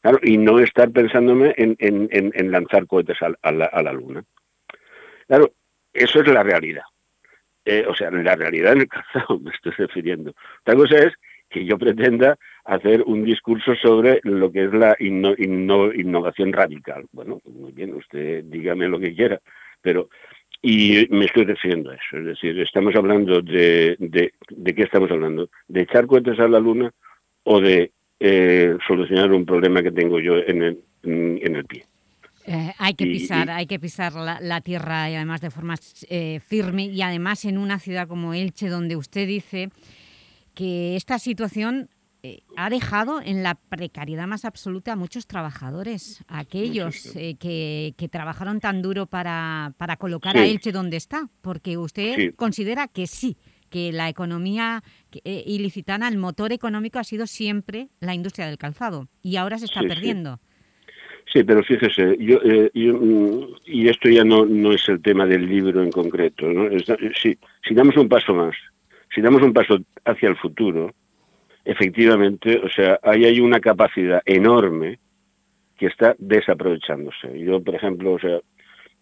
Claro, y no estar pensándome en, lanzar cohetes a la luna. Claro, eso es la realidad. Eh, o sea, la realidad en el calzado me estoy refiriendo. Otra cosa es que yo pretenda hacer un discurso sobre lo que es la inno- inno- innovación radical. Bueno, pues muy bien, usted dígame lo que quiera, pero y me estoy refiriendo a eso. Es decir, estamos hablando de, de, ¿de qué estamos hablando? ¿De echar cohetes a la luna o de eh, solucionar un problema que tengo yo en el, en el pie? Eh, hay que pisar, y- hay que pisar la, la tierra y además de forma eh, firme y además en una ciudad como Elche donde usted dice que esta situación eh, ha dejado en la precariedad más absoluta a muchos trabajadores, a aquellos eh, que, que trabajaron tan duro para, para colocar a. Elche donde está, porque usted Sí. considera que sí, que la economía ilicitana, el motor económico ha sido siempre la industria del calzado y ahora se está sí. perdiendo. Sí, pero fíjese, yo, eh, yo, mm, y esto ya no, no es el tema del libro en concreto, ¿no? Si, si damos un paso más, si damos un paso hacia el futuro, efectivamente, o sea, ahí hay una capacidad enorme que está desaprovechándose. Yo, por ejemplo, o sea,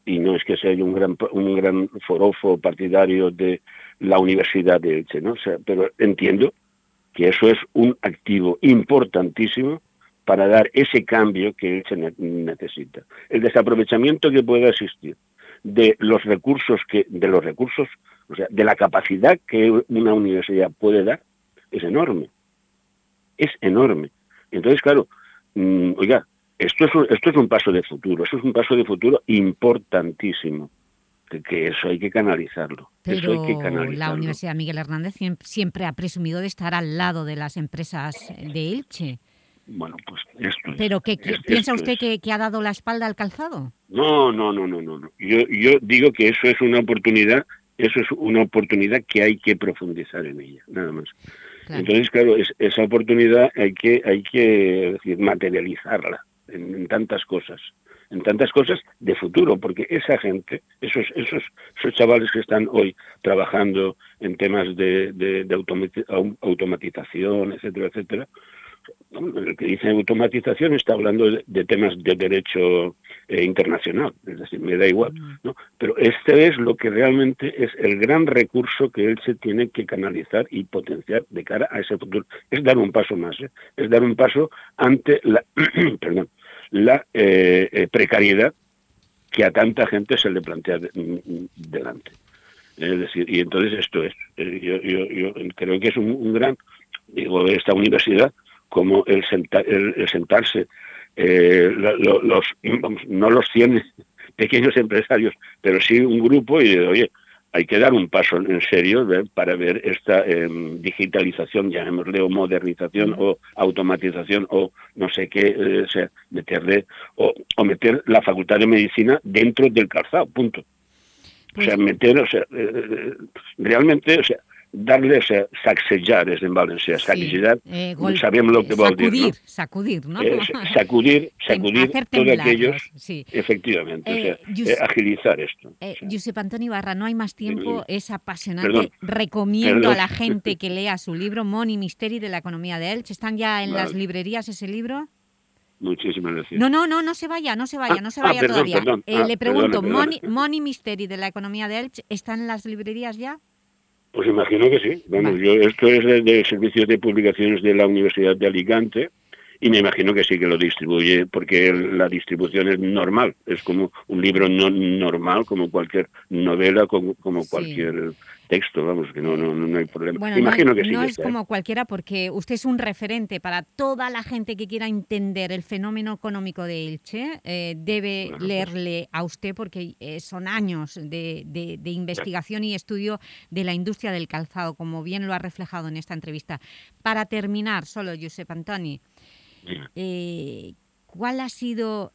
y no es que sea un gran un gran forofo partidario de la Universidad de Elche, ¿no? O sea, pero entiendo que eso es un activo importantísimo para dar ese cambio que Elche ne- necesita. El desaprovechamiento que pueda existir de los recursos que de los recursos, o sea, de la capacidad que una universidad puede dar es enorme. Es enorme. Entonces, claro, mm, oiga, esto es, un, esto es un paso de futuro, eso es un paso de futuro importantísimo, que, que eso hay que canalizarlo. eso hay que la canalizarlo. Universidad Miguel Hernández siem- siempre ha presumido de estar al lado de las empresas de Elche. Bueno, pues esto es. ¿Pero qué, qué- es- piensa esto usted que, que ha dado la espalda al calzado? No, no, no, no, no. no. Yo, yo digo que eso es una oportunidad, eso es una oportunidad que hay que profundizar en ella, nada más. Entonces, claro, es- esa oportunidad hay que, hay que decir, materializarla en, en tantas cosas, en tantas cosas de futuro, porque esa gente, esos, esos, esos chavales que están hoy trabajando en temas de, de, de automati- au- automatización, etcétera, etcétera, el que dice automatización está hablando de, de temas de derecho eh, internacional, es decir, me da igual, ¿no? Pero este es lo que realmente es el gran recurso que él se tiene que canalizar y potenciar de cara a ese futuro. Es dar un paso más, ¿eh? es dar un paso ante la, perdón, la eh, precariedad que a tanta gente se le plantea de- mm, delante. Es decir, y entonces esto es, yo, yo, yo creo que es un, un gran, digo, esta universidad, como el, senta- el- el sentarse, eh, lo- lo- los, vamos, no los 100 pequeños empresarios, pero sí un grupo y de, oye, hay que dar un paso en serio ¿ver? para ver esta em, digitalización, llamémosle, o modernización, o automatización, o no sé qué, eh, o sea, meterle, o, o meter la facultad de medicina dentro del calzado, punto. O sea, meter, o sea, eh, realmente, o sea, darle a sacsejar, es en Valencia, sacsejar, Eh, gol- sabemos lo que va a decir, sacudir, ¿no? sacudir, ¿no? Eh, sacudir, sacudir temblar, aquellos, sí. efectivamente, o Eh, sea, eh, agilizar esto. Eh, Josep Antonio Ibarra, no hay más tiempo, es apasionante. Perdón, Recomiendo perdón. a la gente que lea su libro, Moni Misteri de la economía de Elche. ¿Están ya en las librerías ese libro? Muchísimas gracias. No, no, no, no se vaya, no se vaya, Ah, no se ah, vaya perdón, todavía. perdón. Eh, Ah, le pregunto, perdone, Moni, perdone. Moni Misteri de la economía de Elche, ¿están en las librerías ya? Pues imagino que sí. Vamos, yo esto es de, de servicios de publicaciones de la Universidad de Alicante y me imagino que sí que lo distribuye porque la distribución es normal, es como un libro no normal, como cualquier novela, como, como cualquier texto, vamos, que no, no, no hay problema. Bueno, imagino no, que sí. no que es está. como cualquiera porque usted es un referente para toda la gente que quiera entender el fenómeno económico de Elche. eh, debe leerle a usted porque eh, son años de, de- de investigación y estudio de la industria del calzado, como bien lo ha reflejado en esta entrevista. Para terminar, solo, Josep Antoni, eh, ¿cuál ha sido...?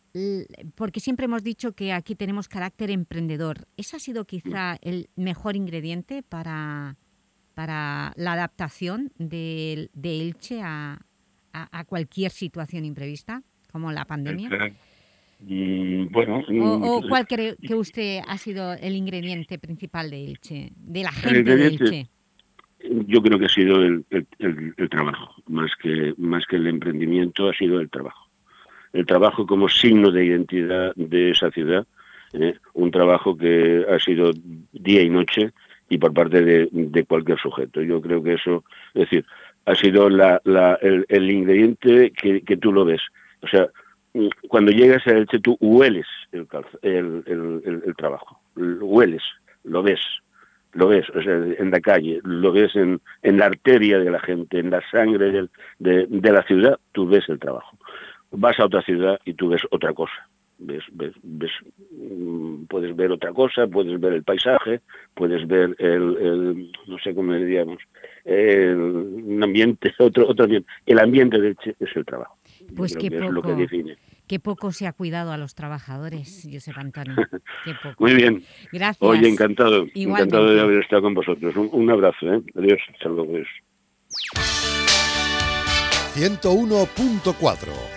Porque siempre hemos dicho que aquí tenemos carácter emprendedor. ¿Ese ha sido quizá el mejor ingrediente para, para la adaptación de, de Elche a, a- a cualquier situación imprevista, como la pandemia? Mm, bueno, ¿O, mm, o cuál cree que usted ha sido el ingrediente principal de Elche, de la gente de Elche? Yo creo que ha sido el, el- el- el trabajo, más que, más que el emprendimiento, ha sido el trabajo. El trabajo como signo de identidad de esa ciudad, ¿eh? un trabajo que ha sido día y noche y por parte de, de cualquier sujeto. Yo creo que eso, es decir, ha sido la- la- el, el ingrediente que, tú lo ves. O sea, cuando llegas a Elche tú hueles el, el, el- trabajo, hueles, lo ves lo ves o sea, en la calle, lo ves en, en la arteria de la gente, en la sangre de, de la ciudad, tú ves el trabajo. Vas a otra ciudad y tú ves otra cosa. Ves, ves, ves, mm, puedes ver otra cosa, puedes ver el paisaje, puedes ver el, el- no sé cómo le diríamos, el, un ambiente, otro, otro ambiente. El ambiente de Elche es el trabajo. Pues qué que es lo que poco. define. Qué poco se ha cuidado a los trabajadores, Josep Antonio. Qué poco. Muy bien. Gracias. Oye, encantado, Igualmente. encantado de haber estado con vosotros. Un, un abrazo, ¿eh? Adiós, hasta luego. adiós. 101.4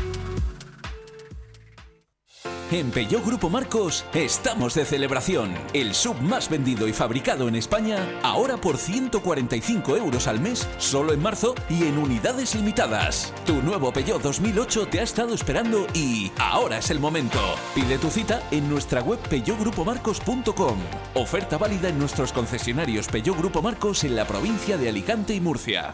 En Peugeot Grupo Marcos estamos de celebración. El sub más vendido y fabricado en España, ahora por 145 euros al mes, solo en marzo y en unidades limitadas. Tu nuevo Peugeot 2008 te ha estado esperando y ahora es el momento. Pide tu cita en nuestra web peugeotgrupomarcos.com. Oferta válida en nuestros concesionarios Peugeot Grupo Marcos en la provincia de Alicante y Murcia.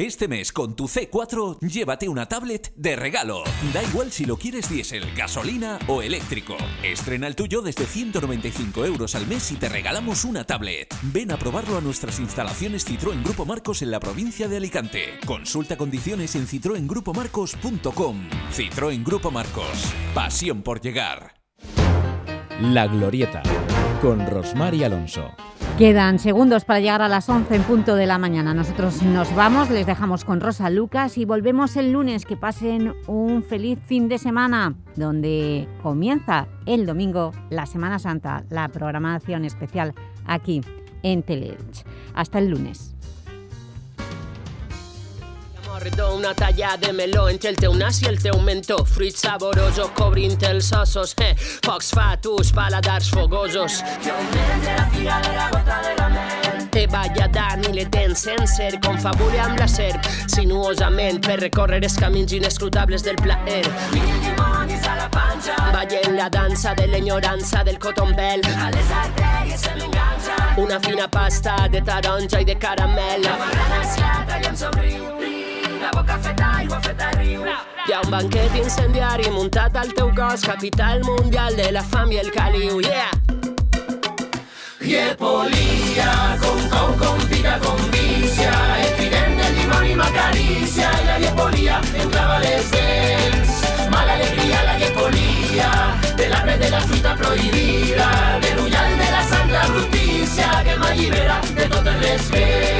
Este mes con tu C4 llévate una tablet de regalo. Da igual si lo quieres diésel, gasolina o eléctrico. Estrena el tuyo desde 195 euros al mes y te regalamos una tablet. Ven a probarlo a nuestras instalaciones Citroën Grupo Marcos en la provincia de Alicante. Consulta condiciones en citroengrupomarcos.com. Citroën Grupo Marcos. Pasión por llegar. La Glorieta, con Rosmar y Alonso. Quedan segundos para llegar a las 11 en punto de la mañana. Nosotros nos vamos, les dejamos con Rosa Lucas y volvemos el lunes. Que pasen un feliz fin de semana, donde comienza el domingo la Semana Santa, la programación especial aquí en Teleelch. Hasta el lunes. Cordo una talla de meló entre el teu nas i el teu mentó. Fruit saboroso cobrint els ossos. Eh. Focs fatus, paladars fogosos. de la figa de la gota de la mel. Eva i Adán i l'Eten sencer confabule amb la serp sinuosament per recórrer els camins inescrutables del plaer. Mil dimonis a la panxa. Ballen la dansa de l'enyorança del cotombel. A les artèries se m'enganxa. Una fina pasta de taronja i de caramel. La esclata i em somriu. Boca feta aigua, feta riu. Hi ha un banquet incendiari muntat al teu cos, capital mundial de la fam i el caliu. Yeah! Riepolia, con con con pica con vicia, el tridente del dimoni m'acaricia i la riepolia entrava a les dents. Mala alegria la riepolia, de l'arbre de la fruita prohibida, de l'ullal de la santa brutícia que m'allibera de totes les veus.